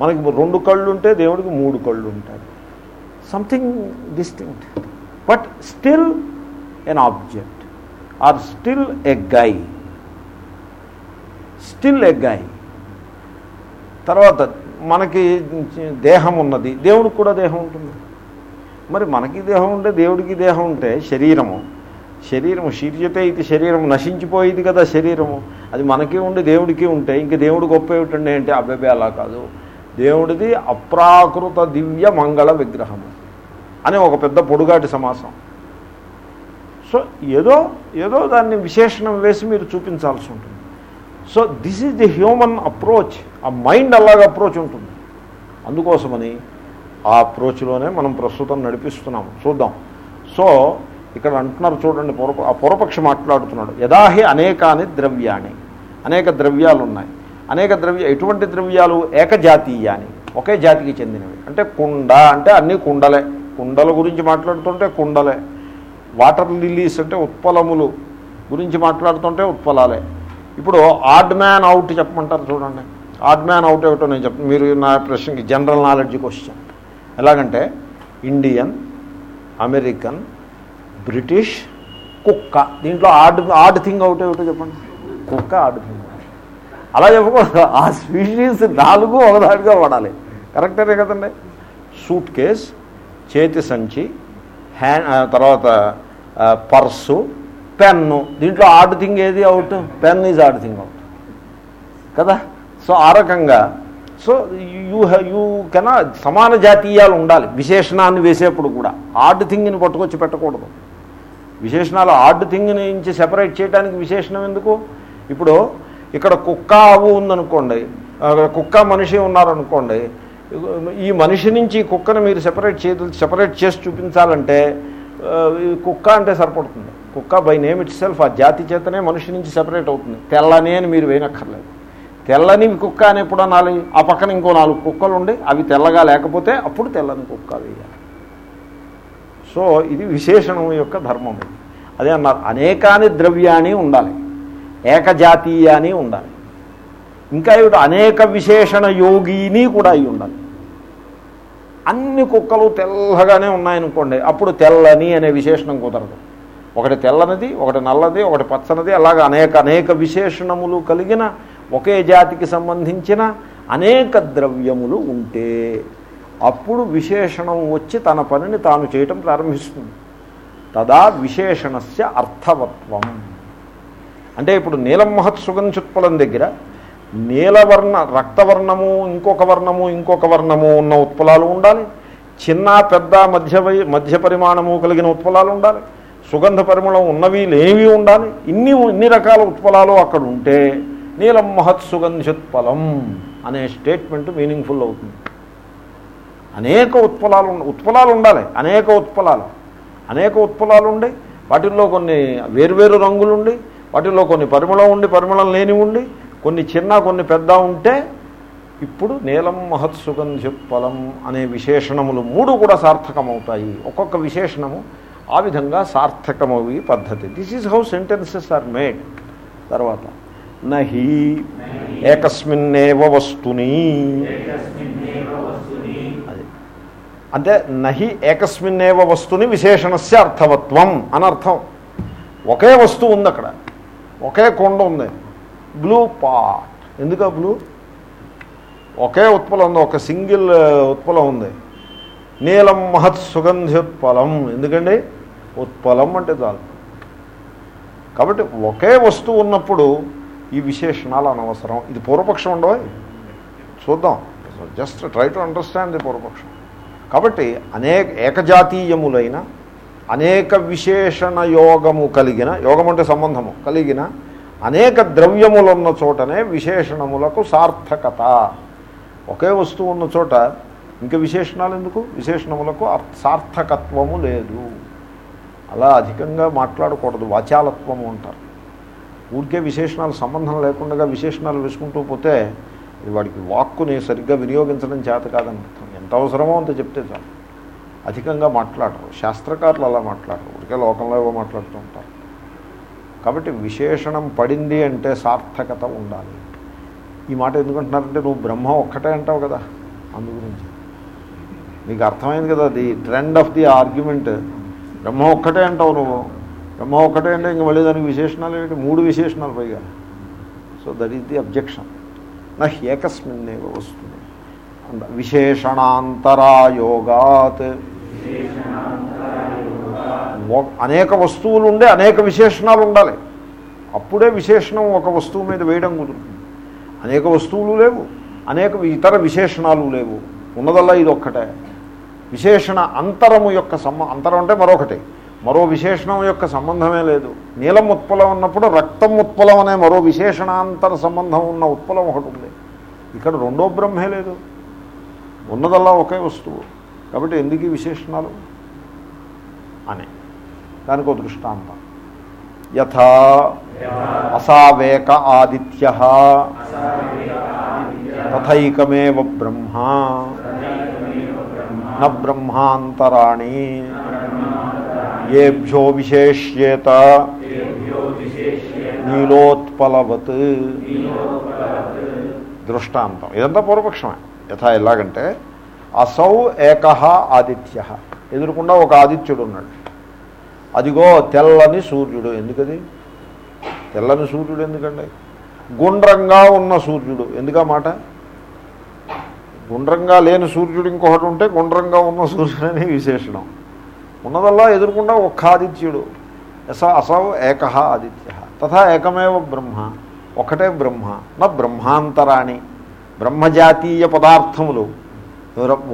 మనకి రెండు కళ్ళు ఉంటే దేవుడికి మూడు కళ్ళు ఉంటాయి something distinct but still an object or still a guy still a guy తర్వాత మనకి దేహం ఉన్నది. దేవుడికి కూడా దేహం ఉంటుంది. మరి మనకి దేహం ఉంటే దేవుడికి దేహం ఉంటే శరీరము. శరీరము శీర్యతే ఇది శరీరం నశించిపోయేది కదా శరీరము. అది మనకి ఉండి దేవుడికి ఉంటే ఇంక దేవుడు గొప్ప ఏమిటండి అంటే అబ్బాయి అలా కాదు. దేవుడిది అప్రాకృత దివ్య మంగళ విగ్రహము అని ఒక పెద్ద పొడుగాటి సమాసం. సో ఏదో ఏదో దాన్ని విశేషణం వేసి మీరు చూపించాల్సి ఉంటుంది. So this is the human approach ఆ మైండ్ అలాగ అప్రోచ్ ఉంటుంది. అందుకోసమని ఆ అప్రోచ్లోనే మనం ప్రస్తుతం నడిపిస్తున్నాము చూద్దాం. సో ఇక్కడ అంటున్నారు చూడండి పూర్వ ఆ పూర్వపక్షి మాట్లాడుతున్నాడు. యదాహి అనేకాని ద్రవ్యాన్ని అనేక ద్రవ్యాలు ఉన్నాయి అనేక ద్రవ్య ఎటువంటి ద్రవ్యాలు ఏకజాతీయ అని ఒకే జాతికి చెందినవి. అంటే కుండ అంటే అన్నీ కుండలే. కుండల గురించి మాట్లాడుతుంటే కుండలే. వాటర్ లిల్లీస్ అంటే ఉత్పలములు గురించి మాట్లాడుతుంటే ఉత్పలాలే. ఇప్పుడు ఆడ్ మ్యాన్ అవుట్ చెప్పమంటారు చూడండి. ఆడ్ మ్యాన్ అవుట్ ఏమిటో నేను చెప్ మీరు నా ప్రశ్నకి జనరల్ నాలెడ్జ్ క్వశ్చన్. ఎలాగంటే ఇండియన్ అమెరికన్ బ్రిటిష్ కుక్క. దీంట్లో ఆడ్ ఆడ్ థింగ్ అవుట్ ఏమిటో చెప్పండి. కుక్క ఆడ్ థింగ్. అలా చెప్పకూడదు. ఆ స్పీషీస్ నాలుగు ఒకదాటిగా వాడాలి. కరెక్టేనే కదండి? సూట్ కేస్ చేతి సంచి హ్యాండ్ తర్వాత పర్సు పెన్ను. దీంట్లో ఆడ్ థింగ్ ఏది out? Pen is odd thing out. కదా? సో ఆ రకంగా. సో యూ యూ కెనా సమాన జాతీయాలు ఉండాలి. విశేషణాన్ని వేసేప్పుడు కూడా. ఆడ్ థింగ్ని పట్టుకొచ్చి పెట్టకూడదు. విశేషణాలు ఆడ్ థింగ్ నుంచి సెపరేట్ చేయడానికి విశేషణం ఎందుకు? ఇప్పుడు ఇక్కడ కుక్క ఆవు ఉందనుకోండి కుక్క మనిషి ఉన్నారనుకోండి ఈ మనిషి నుంచి ఈ కుక్కను మీరు సెపరేట్ చే సెపరేట్ చేసి చూపించాలంటే కుక్క అంటే సరిపడుతుంది. కుక్క బై నేమ్ ఇట్ సెల్ఫ్ ఆ జాతి చేతనే మనిషి నుంచి సెపరేట్ అవుతుంది. తెల్లని అని మీరు వేయనక్కర్లేదు. తెల్లని కుక్క అని ఎప్పుడు అనాలి? ఆ పక్కన ఇంకో నాలుగు కుక్కలు ఉండి అవి తెల్లగా లేకపోతే అప్పుడు తెల్లని కుక్క వేయాలి. సో ఇది విశేషణం యొక్క ధర్మం అదే అన్నారు అనేకాని ద్రవ్యాన్ని ఉండాలి. ఏకజాతీయ అని ఉండాలి. ఇంకా ఇవి అనేక విశేషణ యోగిని కూడా అయి ఉండాలి. అన్ని కుక్కలు తెల్లగానే ఉన్నాయనుకోండి అప్పుడు తెల్లని అనే విశేషణం కుదరదు. ఒకటి తెల్లనిది ఒకటి నల్లది ఒకటి పచ్చనిది అలాగ అనేక అనేక విశేషణములు కలిగిన ఒకే జాతికి సంబంధించిన అనేక ద్రవ్యములు ఉంటే అప్పుడు విశేషణం వచ్చి తన పనిని తాను చేయటం ప్రారంభిస్తుంది. తదా విశేషణస్య అర్థవత్వం. అంటే ఇప్పుడు నీలం మహత్ సుగంధుత్పలం దగ్గర నీలవర్ణ రక్తవర్ణము ఇంకొక వర్ణము ఇంకొక వర్ణము ఉన్న ఉత్పలాలు ఉండాలి. చిన్న పెద్ద మధ్య మధ్య పరిమాణము కలిగిన ఉత్పలాలు ఉండాలి. సుగంధ పరిమళం ఉన్నవి లేనివి ఉండాలి. ఇన్ని ఇన్ని రకాల ఉత్పలాలు అక్కడ ఉంటే నీలం మహత్ సుగంధుత్పలం అనే స్టేట్మెంట్ మీనింగ్ఫుల్ అవుతుంది. అనేక ఉత్పలాలు ఉత్పలాలు ఉండాలి. అనేక ఉత్పలాలు. అనేక ఉత్పలాలు ఉండి. వాటిల్లో కొన్ని వేరువేరు రంగులుండి వాటిలో కొన్ని పరిమళం ఉండి పరిమళం లేని ఉండి కొన్ని చిన్న కొన్ని పెద్ద ఉంటే ఇప్పుడు నీలం మహత్ ఫలం అనే విశేషణములు మూడు కూడా సార్థకమవుతాయి. ఒక్కొక్క విశేషణము ఆ విధంగా సార్థకమవి పద్ధతి. This is how sentences are made తర్వాత నహి ఏకస్మిన్నేవ వస్తుని. అది. అంటే నహి ఏకస్మిన్నేవ వస్తుని విశేషణస్య అర్థవత్వం అనర్థం. ఒకే వస్తువు ఉంది అక్కడ ఒకే కొండ ఉంది. బ్లూ పాట్ ఎందుక బ్లూ ఒకే ఉత్పలం ఉంది ఒక సింగిల్ ఉత్పలం ఉంది. నీలం మహత్ సుగంధ్యుత్పలం ఎందుకండి? ఉత్పలం అంటే చాలు. కాబట్టి ఒకే వస్తువు ఉన్నప్పుడు ఈ విశేషణాలు అనవసరం. ఇది పూర్వపక్షం ఉండవు? చూద్దాం. Just try to understand the పూర్వపక్షం. కాబట్టి అనేక ఏకజాతీయములైన అనేక విశేషణ యోగము కలిగిన యోగం అంటే సంబంధము కలిగిన అనేక ద్రవ్యములున్న చోటనే విశేషణములకు సార్థకత. ఒకే వస్తువు ఉన్న చోట ఇంకా విశేషణాలు ఎందుకు? విశేషణములకు అర్థ- సార్థకత్వము లేదు. అలా అధికంగా మాట్లాడకూడదు వాచాలత్వము అంటారు. ఊరికే విశేషణాలు సంబంధం లేకుండా విశేషణాలు వేసుకుంటూ పోతే వాడికి వాక్కుని సరిగ్గా వినియోగించడం చేత కాదని అర్థం ఎంత అవసరమో అంత చెప్తే చాలు. అధికంగా మాట్లాడరు. శాస్త్రకారులు అలా మాట్లాడరు. ఊరికే లోకంలో ఏవో మాట్లాడుతూ ఉంటారు. కాబట్టి విశేషణం పడింది అంటే సార్థకత ఉండాలి. ఈ మాట ఎందుకంటున్నారంటే నువ్వు బ్రహ్మ ఒక్కటే అంటావు కదా? అందు గురించి. నీకు అర్థమైంది కదా the trend of the argument. Brahma ఒక్కటే అంటావు నువ్వు. బ్రహ్మ ఒక్కటే అంటే ఇంక మళ్ళీ దానికి విశేషణాలు ఏంటి? మూడు విశేషణాలు పైగా. So that is the objection నా ఏకస్మిన్నేవ వస్తుంది విశేషణాంతరాయోగాత్. అనేక వస్తువులు ఉండే అనేక విశేషణాలు ఉండాలి. అప్పుడే విశేషణం ఒక వస్తువు మీద వేయడం కుదురుతుంది. అనేక వస్తువులు లేవు. అనేక ఇతర విశేషణాలు లేవు. ఉన్నదల్లా ఇది ఒక్కటే. విశేషణ అంతరము యొక్క సంబ అంతరం అంటే మరొకటి. మరో విశేషణం యొక్క సంబంధమే లేదు. నీలం ఉత్పలం ఉన్నప్పుడు రక్తం ఉత్పలం అనే మరో విశేషణాంతర సంబంధం ఉన్న ఉత్పలం ఒకటి ఉంది. ఇక్కడ రెండో బ్రహ్మే లేదు. ఉన్నదల్లా ఒకే వస్తువు. కాబట్టి ఎందుకు ఈ విశేషణాలు? అని. దానికి ఒక దృష్టాంతం. యథా అసావేక ఆదిత్య తథైకమేవ బ్రహ్మ న బ్రహ్మాంతరాణి ఏభ్యో విశేష్యేత నీలోత్పలవత్. దృష్టాంతం. ఇదంతా పూర్వపక్షమే. యథా ఎలాగంటే అసౌ ఏక ఆదిత్య. ఎదురుకుండా ఒక ఆదిత్యుడు ఉన్నాడు అదిగో తెల్లని సూర్యుడు. ఎందుకది? తెల్లని సూర్యుడు ఎందుకండి? గుండ్రంగా ఉన్న సూర్యుడు. ఎందుకా మాట? గుండ్రంగా లేని సూర్యుడు ఇంకొకటి ఉంటే గుండ్రంగా ఉన్న సూర్యుడు అనే విశేషణం. ఉన్నదల్లా ఎదురుకుండా ఒక్క ఆదిత్యుడు. యస అసౌ ఏక ఆదిత్య. తథా ఏకమేవ బ్రహ్మ? ఒకటే బ్రహ్మ. నా బ్రహ్మాంతరాణి. బ్రహ్మజాతీయ పదార్థములు.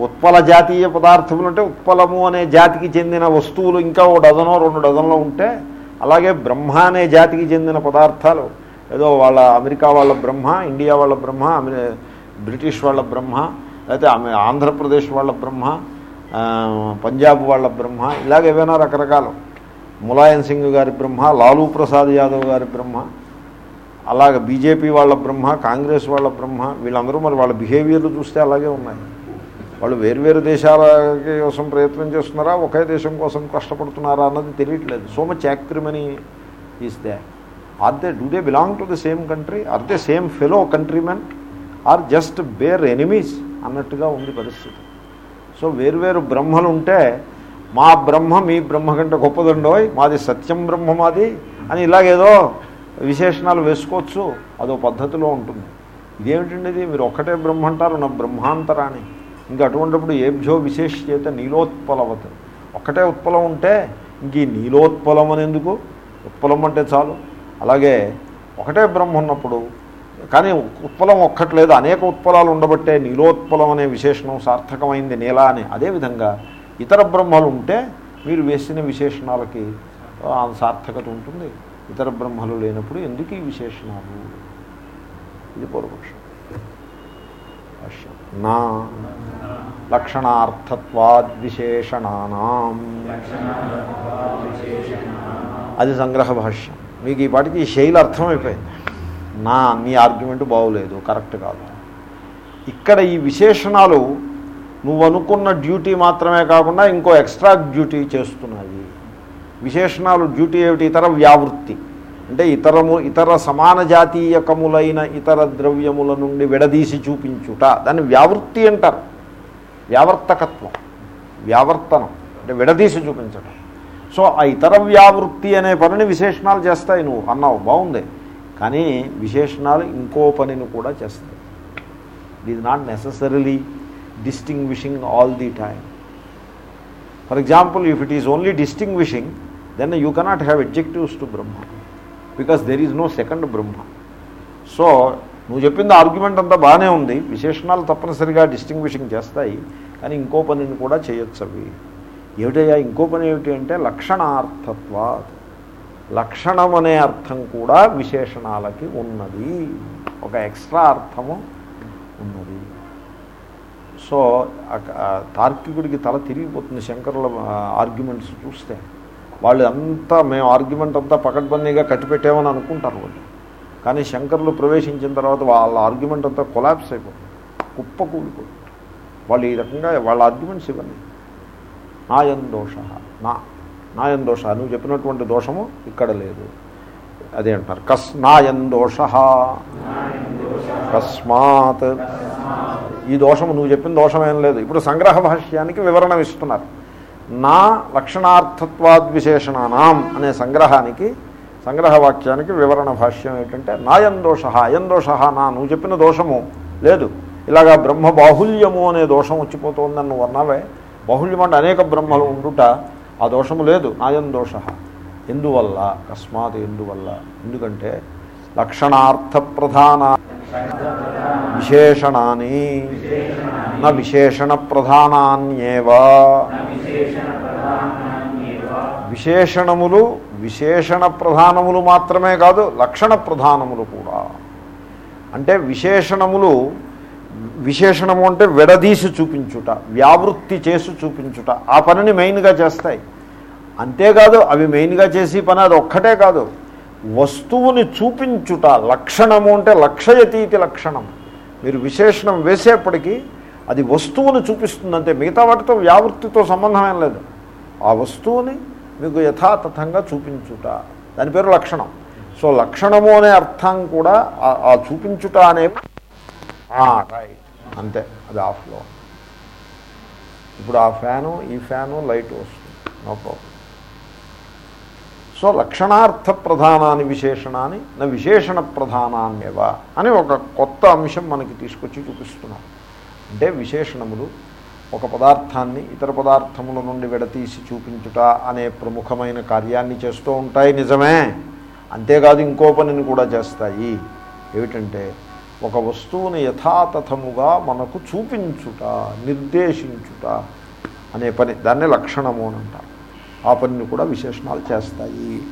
ఉత్పల జాతీయ పదార్థములు అంటే ఉత్పలము అనే జాతికి చెందిన వస్తువులు ఇంకా ఓ డజనో రెండు డజన్లో ఉంటే అలాగే బ్రహ్మ అనే జాతికి చెందిన పదార్థాలు. ఏదో వాళ్ళ అమెరికా వాళ్ళ బ్రహ్మ ఇండియా వాళ్ళ బ్రహ్మ బ్రిటిష్ వాళ్ళ బ్రహ్మ లేకపోతే ఆమె ఆంధ్రప్రదేశ్ వాళ్ళ బ్రహ్మ పంజాబ్ వాళ్ళ బ్రహ్మ ఇలాగ ఏవైనా రకరకాలు. ములాయం సింగ్ గారి బ్రహ్మ లాలూ ప్రసాద్ యాదవ్ గారి బ్రహ్మ అలాగ బీజేపీ వాళ్ళ బ్రహ్మ కాంగ్రెస్ వాళ్ళ బ్రహ్మ వీళ్ళందరూ మరి వాళ్ళ బిహేవియర్లు చూస్తే అలాగే ఉన్నాయి. వాళ్ళు వేరువేరు దేశాల కోసం ప్రయత్నం చేస్తున్నారా? ఒకే దేశం కోసం కష్టపడుతున్నారా అన్నది తెలియట్లేదు. So much acrimony is they are they do they belong to the same country or they same fellow countrymen or just bare enemies అన్నట్టుగా ఉంది పరిస్థితి. సో వేరువేరు బ్రహ్మలు ఉంటే మా బ్రహ్మ మీ బ్రహ్మ కంటే గొప్పదండోయ్ మాది సత్యం బ్రహ్మ మాది అని ఇలాగేదో విశేషణాలు వేసుకోవచ్చు. అదో పద్ధతిలో ఉంటుంది. ఇదేమిటండి ఇది? మీరు ఒక్కటే బ్రహ్మ అంటారు నా బ్రహ్మాంతరాన్ని. ఇంకా అటువంటిప్పుడు ఏభ్యో విశేష చేత నీలోత్పలవత. ఒక్కటే ఉత్పలం ఉంటే ఇంక ఈ నీలోత్పలం అనేందుకు ఉత్పలం అంటే చాలు. అలాగే ఒకటే బ్రహ్మ ఉన్నప్పుడు కానీ ఉత్పలం ఒక్కట్లేదు అనేక ఉత్పలాలు ఉండబట్టే నీలోత్పలం అనే విశేషణం సార్థకమైంది నీల అని. అదేవిధంగా ఇతర బ్రహ్మలు ఉంటే మీరు వేసిన విశేషణాలకి సార్థకత ఉంటుంది. ఇతర బ్రహ్మలు లేనప్పుడు ఎందుకు ఈ విశేషణాలు? ఇది పూర్వపక్షం. నా లక్షణార్థత్వాద్విశేషణానాం. అది సంగ్రహ భాష్యం. మీకు ఈ పాటికి ఈ శైలి అర్థమైపోయింది. నా నీ ఆర్గ్యుమెంట్ బాగోలేదు కరెక్ట్ కాదు. ఇక్కడ ఈ విశేషణాలు నువ్వు అనుకున్న డ్యూటీ మాత్రమే కాకుండా ఇంకో ఎక్స్ట్రా డ్యూటీ చేస్తున్నాయి. విశేషణాలు డ్యూటీ ఏమిటి? ఇతర వ్యావృత్తి. అంటే ఇతరము ఇతర సమాన జాతీయకములైన ఇతర ద్రవ్యముల నుండి విడదీసి చూపించుట. దాన్ని వ్యావృత్తి అంటారు. వ్యావర్తకత్వం వ్యావర్తనం అంటే విడదీసి చూపించడం. సో ఆ ఇతర వ్యావృత్తి అనే పనిని విశేషణాలు చేస్తాయి. నువ్వు అన్నావు బాగుంది కానీ విశేషణాలు ఇంకో పనిని కూడా చేస్తాయి. It is not necessarily distinguishing all the time for example if it is only distinguishing then you cannot have adjectives to Brahma because there is no second Brahma so నువ్వు చెప్పింది ఆర్గ్యుమెంట్ అంతా బాగానే ఉంది. విశేషణాలు తప్పనిసరిగా డిస్టింగ్విషింగ్ చేస్తాయి. కానీ ఇంకో పనిని కూడా చేయొచ్చు అవి ఏమిటయ్యా? ఇంకో పని ఏమిటి అంటే లక్షణార్థత్వా లక్షణం అనే అర్థం కూడా విశేషణాలకి ఉన్నది. ఒక ఎక్స్ట్రా అర్థము ఉన్నది. సో తార్కికుడికి తల తిరిగిపోతుంది శంకరుల ఆర్గ్యుమెంట్స్ చూస్తే. వాళ్ళు అంతా మేము ఆర్గ్యుమెంట్ అంతా పకడ్బందీగా కట్టిపెట్టామని అనుకుంటారు వాళ్ళు. కానీ శంకర్లు ప్రవేశించిన తర్వాత వాళ్ళ ఆర్గ్యుమెంట్ అంతా కొలాప్స్ అయిపోతుంది. కుప్ప కూలిపోతుంది. వాళ్ళు ఈ రకంగా వాళ్ళ ఆర్గ్యుమెంట్స్ ఇవన్నీ నాయం దోష నా నాయం దోష నువ్వు చెప్పినటువంటి దోషము ఇక్కడ లేదు. అదే అంటారు. కస్ నాయం దోష. కస్మాత్. ఈ దోషము నువ్వు చెప్పిన దోషం ఏం లేదు. ఇప్పుడు సంగ్రహ భాష్యానికి వివరణ ఇస్తున్నారు నా లక్షణార్థత్వాద్విశేషణానాం అనే సంగ్రహానికి సంగ్రహ వాక్యానికి వివరణ భాష్యం ఏంటంటే నాయం దోష అయం దోష నా నువ్వు చెప్పిన దోషము. లేదు. ఇలాగా బ్రహ్మ బాహుల్యము అనే దోషం వచ్చిపోతుందని నువ్వు అన్నావే. బాహుల్యం అంటే అనేక బ్రహ్మలు ఉండుట ఆ దోషము లేదు. నాయం దోష. ఎందువల్ల? అకస్మాత్ ఎందువల్ల? ఎందుకంటే లక్షణార్థ ప్రధాన విశేషణాన్ని నా విశేషణ ప్రధానాన్యేవా విశేషణములు విశేషణ ప్రధానములు మాత్రమే కాదు లక్షణ ప్రధానములు కూడా. అంటే విశేషణములు విశేషణము అంటే విడదీసి చూపించుట వ్యావృత్తి చేసి చూపించుట ఆ పనిని మెయిన్గా చేస్తాయి. అంతేకాదు అవి మెయిన్గా చేసి పని అది ఒక్కటే కాదు. వస్తువుని చూపించుట లక్షణము అంటే లక్షయతీతి లక్షణం మీరు విశేషణం వేసేప్పటికీ అది వస్తువుని చూపిస్తుందంటే మిగతా వాటితో వ్యావృత్తితో సంబంధం ఏం లేదు. ఆ వస్తువుని మీకు యథాతథంగా చూపించుట. దాని పేరు లక్షణం. సో లక్షణము అనే అర్థం కూడా ఆ- చూపించుట అనే రైట్ అంతే అది ఆఫ్లో ఇప్పుడు ఆ ఫ్యాను ఈ ఫ్యాను లైట్ వస్తుంది. నో ప్రాబ్లం సో లక్షణార్థ ప్రధానాన్ని విశేషణాన్ని నా విశేషణ ప్రధానాన్యవ అని ఒక కొత్త అంశం మనకి తీసుకొచ్చి చూపిస్తున్నాం అంటే విశేషణములు ఒక పదార్థాన్ని ఇతర పదార్థముల నుండి విడతీసి చూపించుట అనే ప్రముఖమైన కార్యాన్ని చేస్తూ ఉంటాయి నిజమే. అంతేకాదు ఇంకో పనిని కూడా చేస్తాయి. ఏమిటంటే ఒక వస్తువుని యథాతథముగా మనకు చూపించుట నిర్దేశించుట అనే పని. దాన్ని లక్షణము అని అంటారు. ఆ పనిని కూడా విశేషణాలు చేస్తాయి.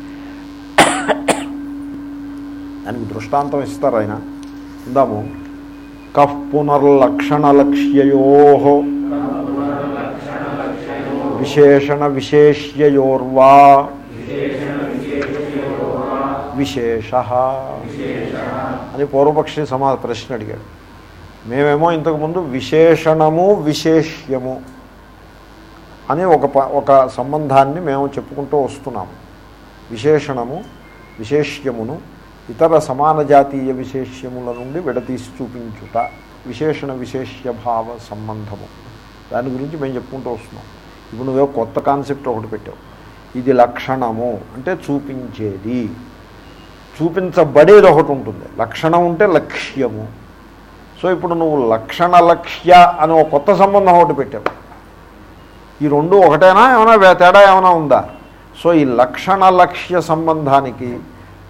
దానికి దృష్టాంతం ఇస్తారు ఆయన. ఇందాము కఫ్ పునర్లక్షణ లక్ష్యయోహో విశేషణ విశేష్యయోర్వా విశేష అని పూర్వపక్షి సమా ప్రశ్న అడిగాడు. మేమేమో ఇంతకుముందు విశేషణము విశేష్యము అని ఒక ప- ఒక సంబంధాన్ని మేము చెప్పుకుంటూ వస్తున్నాము విశేషణము విశేష్యమును ఇతర సమాన జాతీయ విశేష్యముల నుండి విడతీసి చూపించుట విశేషణ విశేష్య భావ సంబంధము. దాని గురించి మేము చెప్పుకుంటూ వస్తున్నాం. ఇప్పుడు నువ్వే కొత్త కాన్సెప్ట్ ఒకటి పెట్టావు. ఇది లక్షణము అంటే చూపించేది. చూపించబడేది ఒకటి ఉంటుంది. లక్షణం ఉంటే లక్ష్యము. సో ఇప్పుడు నువ్వు లక్షణ లక్ష్య అని ఒక కొత్త సంబంధం ఒకటి పెట్టావు. ఈ రెండు ఒకటేనా? ఏమైనా తేడా ఏమైనా ఉందా? సో ఈ లక్షణ లక్ష్య సంబంధానికి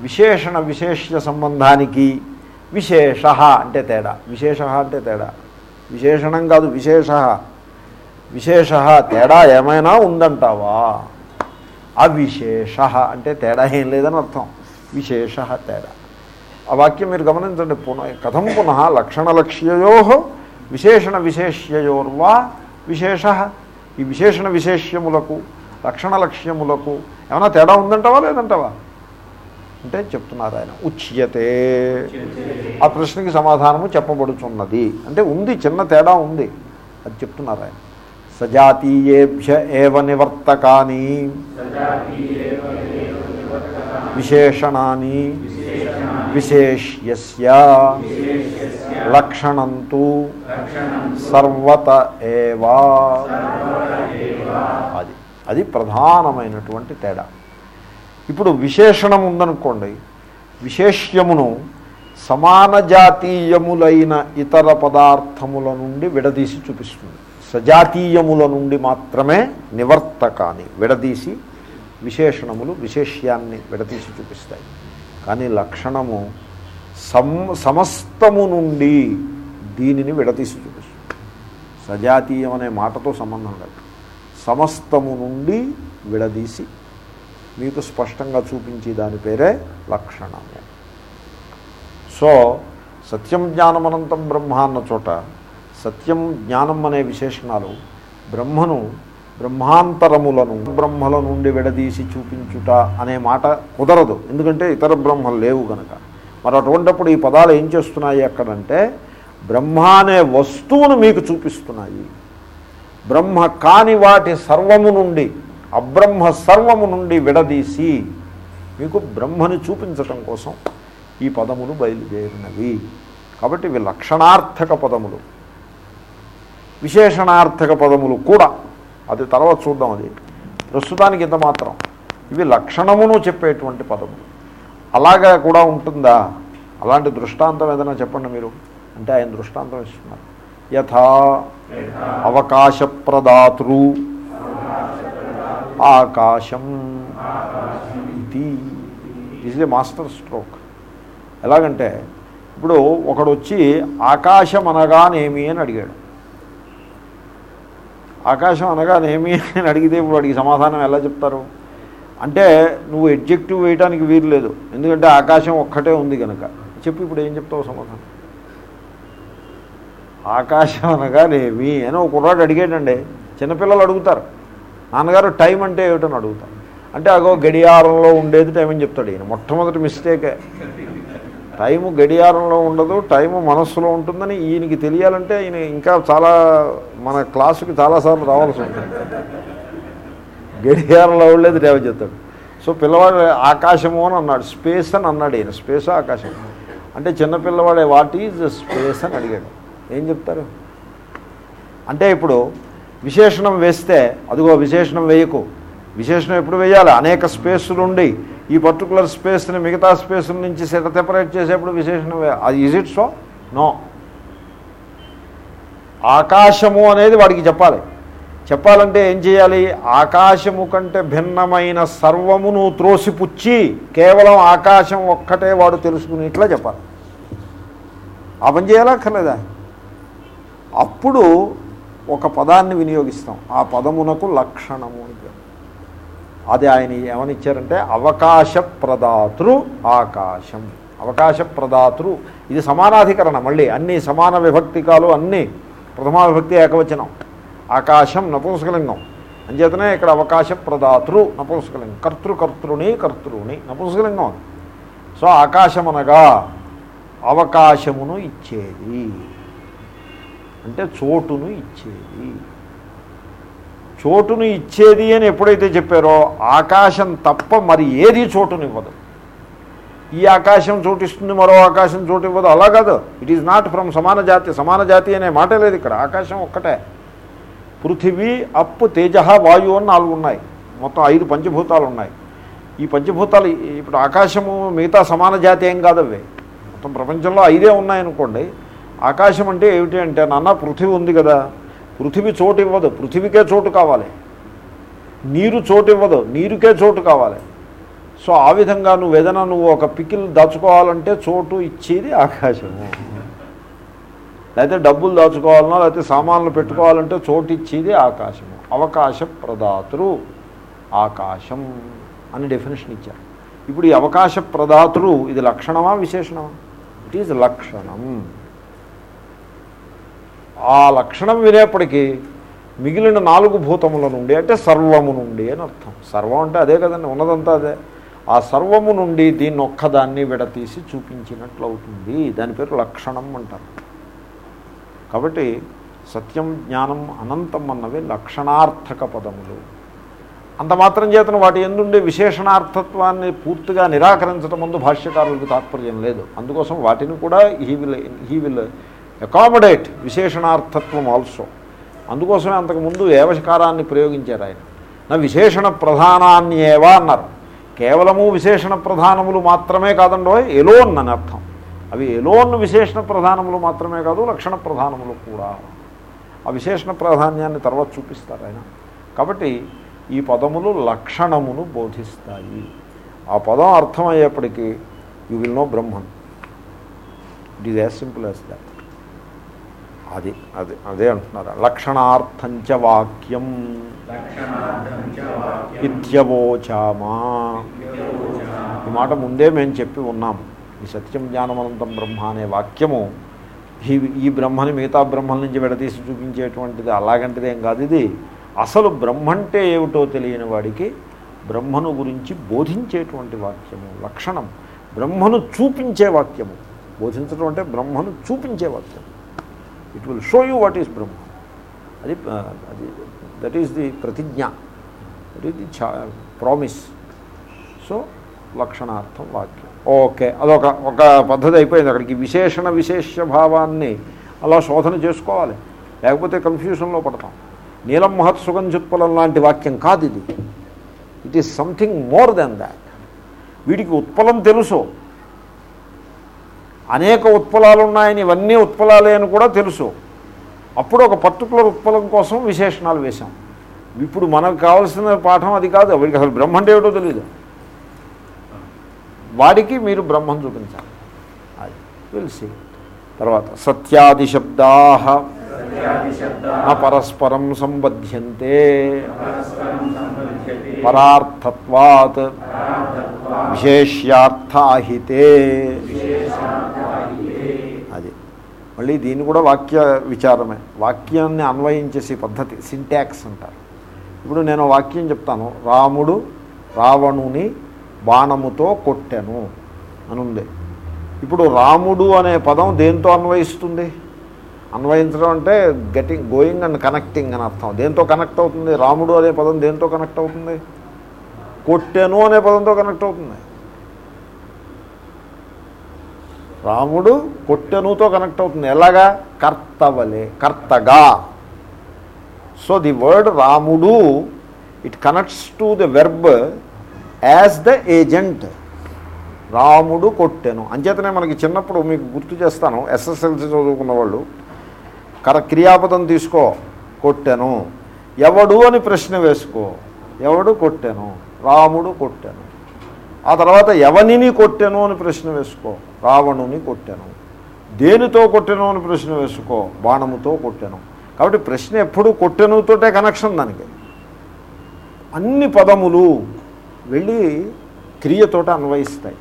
విశేషణ విశేష్య సంబంధానికి విశేష అంటే తేడా. విశేష అంటే తేడా. విశేషణం కాదు విశేష. విశేష తేడా ఏమైనా ఉందంటావా? అవిశేష అంటే తేడా ఏం లేదని అర్థం. విశేష తేడా. ఆ వాక్యం మీరు గమనించండి పునః కథం పునః లక్షణలక్ష్యయో విశేషణ విశేష్యయోర్వా విశేష. ఈ విశేషణ విశేష్యములకు లక్షణ లక్ష్యములకు ఏమైనా తేడా ఉందంటావా లేదంటావా? అంటే చెప్తున్నారు ఆయన ఉచ్యతే. ఆ ప్రశ్నకి సమాధానము చెప్పబడుచున్నది. అంటే ఉంది చిన్న తేడా ఉంది. అది చెప్తున్నారు ఆయన. సజాతీయేభ్య ఏవ నివర్తకాని విశేషణాని విశేష్యస్య లక్షణంతు సర్వత ఏవా. అది అది ప్రధానమైనటువంటి తేడా. ఇప్పుడు విశేషణం ఉందనుకోండి విశేష్యమును సమాన జాతీయములైన ఇతర పదార్థముల నుండి విడదీసి చూపిస్తుంది. సజాతీయముల నుండి మాత్రమే నివర్తకాని విడదీసి విశేషణములు విశేష్యాన్ని విడదీసి చూపిస్తాయి. కానీ లక్షణము సం సమస్తము నుండి దీనిని విడదీసి చూపిస్తుంది. సజాతీయం అనే మాటతో సంబంధం లేదు. సమస్తము నుండి విడదీసి మీకు స్పష్టంగా చూపించి దాని పేరే లక్షణము. సో సత్యం జ్ఞానమనంతం బ్రహ్మ అన్న చోట సత్యం జ్ఞానం అనే విశేషణాలు బ్రహ్మను బ్రహ్మాంతరములను బ్రహ్మల నుండి విడదీసి చూపించుట అనే మాట కుదరదు. ఎందుకంటే ఇతర బ్రహ్మలు లేవు కనుక మరి అటువంటిప్పుడు ఈ పదాలు ఏం చేస్తున్నాయి అక్కడంటే బ్రహ్మ అనే వస్తువును మీకు చూపిస్తున్నాయి. బ్రహ్మ కాని వాటి సర్వము నుండి అబ్రహ్మ సర్వము నుండి విడదీసి మీకు బ్రహ్మని చూపించటం కోసం ఈ పదములు బయలుదేరినవి. కాబట్టి ఇవి లక్షణార్థక పదములు. విశేషణార్థక పదములు కూడా. అది తర్వాత చూద్దాం అది. ప్రస్తుతానికి ఇంత మాత్రం. ఇవి లక్షణమును చెప్పేటువంటి పదములు. అలాగా కూడా ఉంటుందా? అలాంటి దృష్టాంతం ఏదైనా చెప్పండి మీరు. అంటే ఆయన దృష్టాంతం ఇస్తున్నారు. యథా అవకాశ ప్రదాతృ ఆకాశం ఇది. ఇస్ ది మాస్టర్ స్ట్రోక్ ఎలాగంటే ఇప్పుడు ఒకడు వచ్చి ఆకాశం అనగానేమి అని అడిగాడు. ఆకాశం అనగానేమి అని అడిగితే ఇప్పుడు వాడికి సమాధానం ఎలా చెప్తారు? అంటే నువ్వు ఎడ్జెక్టివ్ వేయడానికి వీలు లేదు. ఎందుకంటే ఆకాశం ఒక్కటే ఉంది కనుక చెప్పి ఇప్పుడు ఏం చెప్తావు సమాధానం? ఆకాశం అనగానేమి అని ఒక కుర్రాడు అడిగాడండి. చిన్నపిల్లలు అడుగుతారు. నాన్నగారు టైం అంటే ఏమిటని అడుగుతారు. అంటే అగో గడియారంలో ఉండేది టైం అని చెప్తాడు ఈయన. మొట్టమొదటి మిస్టేకే. టైము గడియారంలో ఉండదు టైము మనస్సులో ఉంటుందని ఈయనకి తెలియాలంటే ఈయన ఇంకా చాలా మన క్లాసుకి చాలాసార్లు రావాల్సి ఉంటుంది. గడియారంలో ఉండేది రేవ చెప్తాడు. సో పిల్లవాడు ఆకాశము అని అన్నాడు స్పేస్ అని అన్నాడు ఈయన స్పేస్ ఆకాశం. అంటే చిన్నపిల్లవాడే వాట్ ఈజ్ స్పేస్ అని అడిగాడు. ఏం చెప్తారు? అంటే ఇప్పుడు విశేషణం వేస్తే అదిగో విశేషణం వేయకు. విశేషణం ఎప్పుడు వేయాలి? అనేక స్పేసులు ఉండి ఈ పర్టికులర్ స్పేస్ని మిగతా స్పేస్ నుంచి సెపరేట్ చేసేప్పుడు విశేషణం అది ఈజ్ ఇట్ సో నో ఆకాశము అనేది వాడికి చెప్పాలి. చెప్పాలంటే ఏం చేయాలి? ఆకాశము కంటే భిన్నమైన సర్వమును త్రోసిపుచ్చి కేవలం ఆకాశం ఒక్కటే వాడు తెలుసుకుని ఇట్లా చెప్పాలి. ఆ పని చేయాలక్కర్లేదా అప్పుడు ఒక పదాన్ని వినియోగిస్తాం. ఆ పదమునకు లక్షణము అని అది ఆయన ఏమనిచ్చారంటే అవకాశ ప్రదాతృ ఆకాశం. అవకాశ ప్రదాతృ ఇది సమానాధికరణ. మళ్ళీ అన్ని సమాన విభక్తికాలు అన్నీ ప్రథమా విభక్తి ఏకవచనం. ఆకాశం నపుంసకలింగం. అంచేతనే ఇక్కడ అవకాశ ప్రదాతృ నపుంసకలింగం. కర్తృకర్తృని కర్తృని నపుంసకలింగం సో ఆకాశం అనగా అవకాశమును ఇచ్చేది. అంటే చోటును ఇచ్చేది. చోటును ఇచ్చేది అని ఎప్పుడైతే చెప్పారో ఆకాశం తప్ప మరి ఏది చోటునివ్వదు. ఈ ఆకాశం చోటిస్తుంది మరో ఆకాశం చోటు ఇవ్వదు అలా కాదు. ఇట్ ఈజ్ నాట్ ఫ్రమ్ సమాన జాతి. సమాన జాతి అనే మాట లేదు ఇక్కడ. ఆకాశం ఒక్కటే. పృథివీ అప్పు తేజ వాయువు అని నాలుగు ఉన్నాయి. మొత్తం ఐదు పంచభూతాలు ఉన్నాయి. ఈ పంచభూతాలు ఇప్పుడు ఆకాశము మిగతా సమాన జాతి ఏం కాదు అవి. మొత్తం ప్రపంచంలో ఐదే ఉన్నాయనుకోండి. ఆకాశం అంటే ఏమిటి అంటే నాన్న పృథివీ ఉంది కదా. పృథివీ చోటు ఇవ్వదు. పృథివీకే చోటు కావాలి. నీరు చోటు ఇవ్వదు. నీరుకే చోటు కావాలి. సో ఆ విధంగా నువ్వు ఏదైనా నువ్వు ఒక పికిల్ దాచుకోవాలంటే చోటు ఇచ్చేది ఆకాశము. లేకపోతే డబ్బులు దాచుకోవాలన్నా లేకపోతే సామాన్లు పెట్టుకోవాలంటే చోటు ఇచ్చేది ఆకాశము. అవకాశ ప్రదాతృ ఆకాశం అని డెఫినేషన్ ఇచ్చారు. ఇప్పుడు ఈ అవకాశ ప్రదాతృ ఇది లక్షణమా విశేషణమా? ఇట్ ఈజ్ లక్షణం. ఆ లక్షణం వినేప్పటికీ మిగిలిన నాలుగు భూతముల నుండి అంటే సర్వము నుండి అని అర్థం. సర్వం అంటే అదే కదండి ఉన్నదంతా అదే. ఆ సర్వము నుండి దీన్ని ఒక్కదాన్ని విడతీసి చూపించినట్లు అవుతుంది దాని పేరు లక్షణం అంటారు. కాబట్టి సత్యం జ్ఞానం అనంతం అన్నవి లక్షణార్థక పదములు. అంత మాత్రం చేతను వాటి ఎందుండే విశేషణార్థత్వాన్ని పూర్తిగా నిరాకరించడం ముందు భాష్యకారులకు తాత్పర్యం లేదు. అందుకోసం వాటిని కూడా he will he will accommodate విశేషణార్థత్వం also అందుకోసమే అంతకుముందు ఏవశకారాన్ని ప్రయోగించారు ఆయన. నా విశేషణ ప్రధానాన్యేవా అన్నారు. కేవలము విశేషణ ప్రధానములు మాత్రమే కాదండో ఎలోన్ అని అర్థం. అవి ఎలోన్ విశేషణ ప్రధానములు మాత్రమే కాదు లక్షణ ప్రధానములు కూడా. ఆ విశేషణ ప్రాధాన్యాన్ని తర్వాత చూపిస్తారు ఆయన. కాబట్టి ఈ పదములు లక్షణమును బోధిస్తాయి. ఆ పదం అర్థమయ్యేప్పటికీ you will know Brahman it is as simple as that అది అది అదే అంటున్నారు. లక్షణార్థంచ వాక్యం ఇత్యవోచామా. ఈ మాట ముందే మేము చెప్పి ఉన్నాము ఈ సత్యం జ్ఞానమనంతం బ్రహ్మ అనే వాక్యము ఈ ఈ బ్రహ్మని మిగతా బ్రహ్మల నుంచి విడదీసి చూపించేటువంటిది అలాగంటిది ఏం కాదు. ఇది అసలు బ్రహ్మంటే ఏమిటో తెలియని వాడికి బ్రహ్మను గురించి బోధించేటువంటి వాక్యము లక్షణం. బ్రహ్మను చూపించే వాక్యము. బోధించడం అంటే బ్రహ్మను చూపించే వాక్యం it will show you what is Brahma అది అది దట్ ఈస్ ది ప్రతిజ్ఞ. That is the promise so లక్షణార్థం వాక్యం. ఓకే అదొక ఒక పద్ధతి అయిపోయింది అక్కడికి. విశేషణ విశేష భావాన్ని అలా శోధన చేసుకోవాలి. లేకపోతే కన్ఫ్యూషన్లో పడతాం. నీలం మహత్ సుగంధుత్పలం లాంటి వాక్యం కాదు ఇది. It is something more than that వీడికి ఉత్పలం తెలుసు. అనేక ఉత్పలాలు ఉన్నాయని ఇవన్నీ ఉత్పలాలే అని కూడా తెలుసు. అప్పుడు ఒక పర్టికులర్ ఉత్పలం కోసం విశేషణాలు వేశాం. ఇప్పుడు మనకు కావాల్సిన పాఠం అది కాదు. వీడికి అసలు బ్రహ్మ అంటే ఏమిటో తెలియదు వాడికి మీరు బ్రహ్మం చూపించాలి. అది. తెలిసి తర్వాత సత్యాది శబ్దా పరస్పరం సంబధ్యంతే పరార్థత్వాత్ విశేష్యార్థాహితే అది. మళ్ళీ దీన్ని కూడా వాక్య విచారమే. వాక్యాన్ని అన్వయించేసి పద్ధతి సింటాక్స్ అంటారు. ఇప్పుడు నేను వాక్యం చెప్తాను. రాముడు రావణుని బాణముతో కొట్టెను అనుంది. ఇప్పుడు రాముడు అనే పదం దేంతో అన్వయిస్తుంది? అన్వయించడం అంటే గెటింగ్ గోయింగ్ అండ్ కనెక్టింగ్ అని అర్థం. దేంతో కనెక్ట్ అవుతుంది? రాముడు అనే పదం దేంతో కనెక్ట్ అవుతుంది? కొట్టెను అనే పదంతో కనెక్ట్ అవుతుంది. రాముడు కొట్టెనుతో కనెక్ట్ అవుతుంది. ఎలాగా? కర్తవలే కర్తగా. సో ది వర్డ్ రాముడు it connects to the verb as the agent రాముడు కొట్టెను. అంచేతనే మనకి చిన్నప్పుడు మీకు గుర్తు చేస్తాను ఎస్ఎస్ఎల్సి చదువుకున్న వాళ్ళు కర క్రియాపదం తీసుకో కొట్టెను. ఎవడు అని ప్రశ్న వేసుకో ఎవడు కొట్టెను. రాముడు కొట్టెను. ఆ తర్వాత ఎవనిని కొట్టెను అని ప్రశ్న వేసుకో రావణుని కొట్టెను. దేనితో కొట్టెను అని ప్రశ్న వేసుకో బాణముతో కొట్టెను. కాబట్టి ప్రశ్న ఎప్పుడు కొట్టెనుతోటే కనెక్షన్ దానికి. అన్ని పదములు వెళ్ళి క్రియతోట అన్వయిస్తాయి.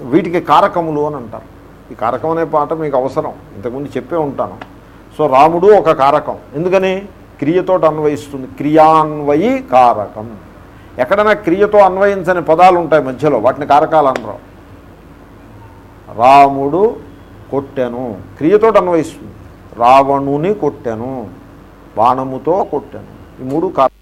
వీటికి కారకములు అని అంటారు. ఈ కారకం అనే పాట మీకు అవసరం. ఇంతకుముందు చెప్పే ఉంటాను. సో రాముడు ఒక కారకం. ఎందుకని? క్రియతోటి అన్వయిస్తుంది. క్రియాన్వయి కారకం. ఎక్కడైనా క్రియతో అన్వయించని పదాలు ఉంటాయి మధ్యలో. వాటిని కారకాలు అనరు. రాముడు కొట్టెను. క్రియతోటి అన్వయిస్తుంది. రావణుని కొట్టెను. బాణముతో కొట్టెను. ఈ మూడు కారకం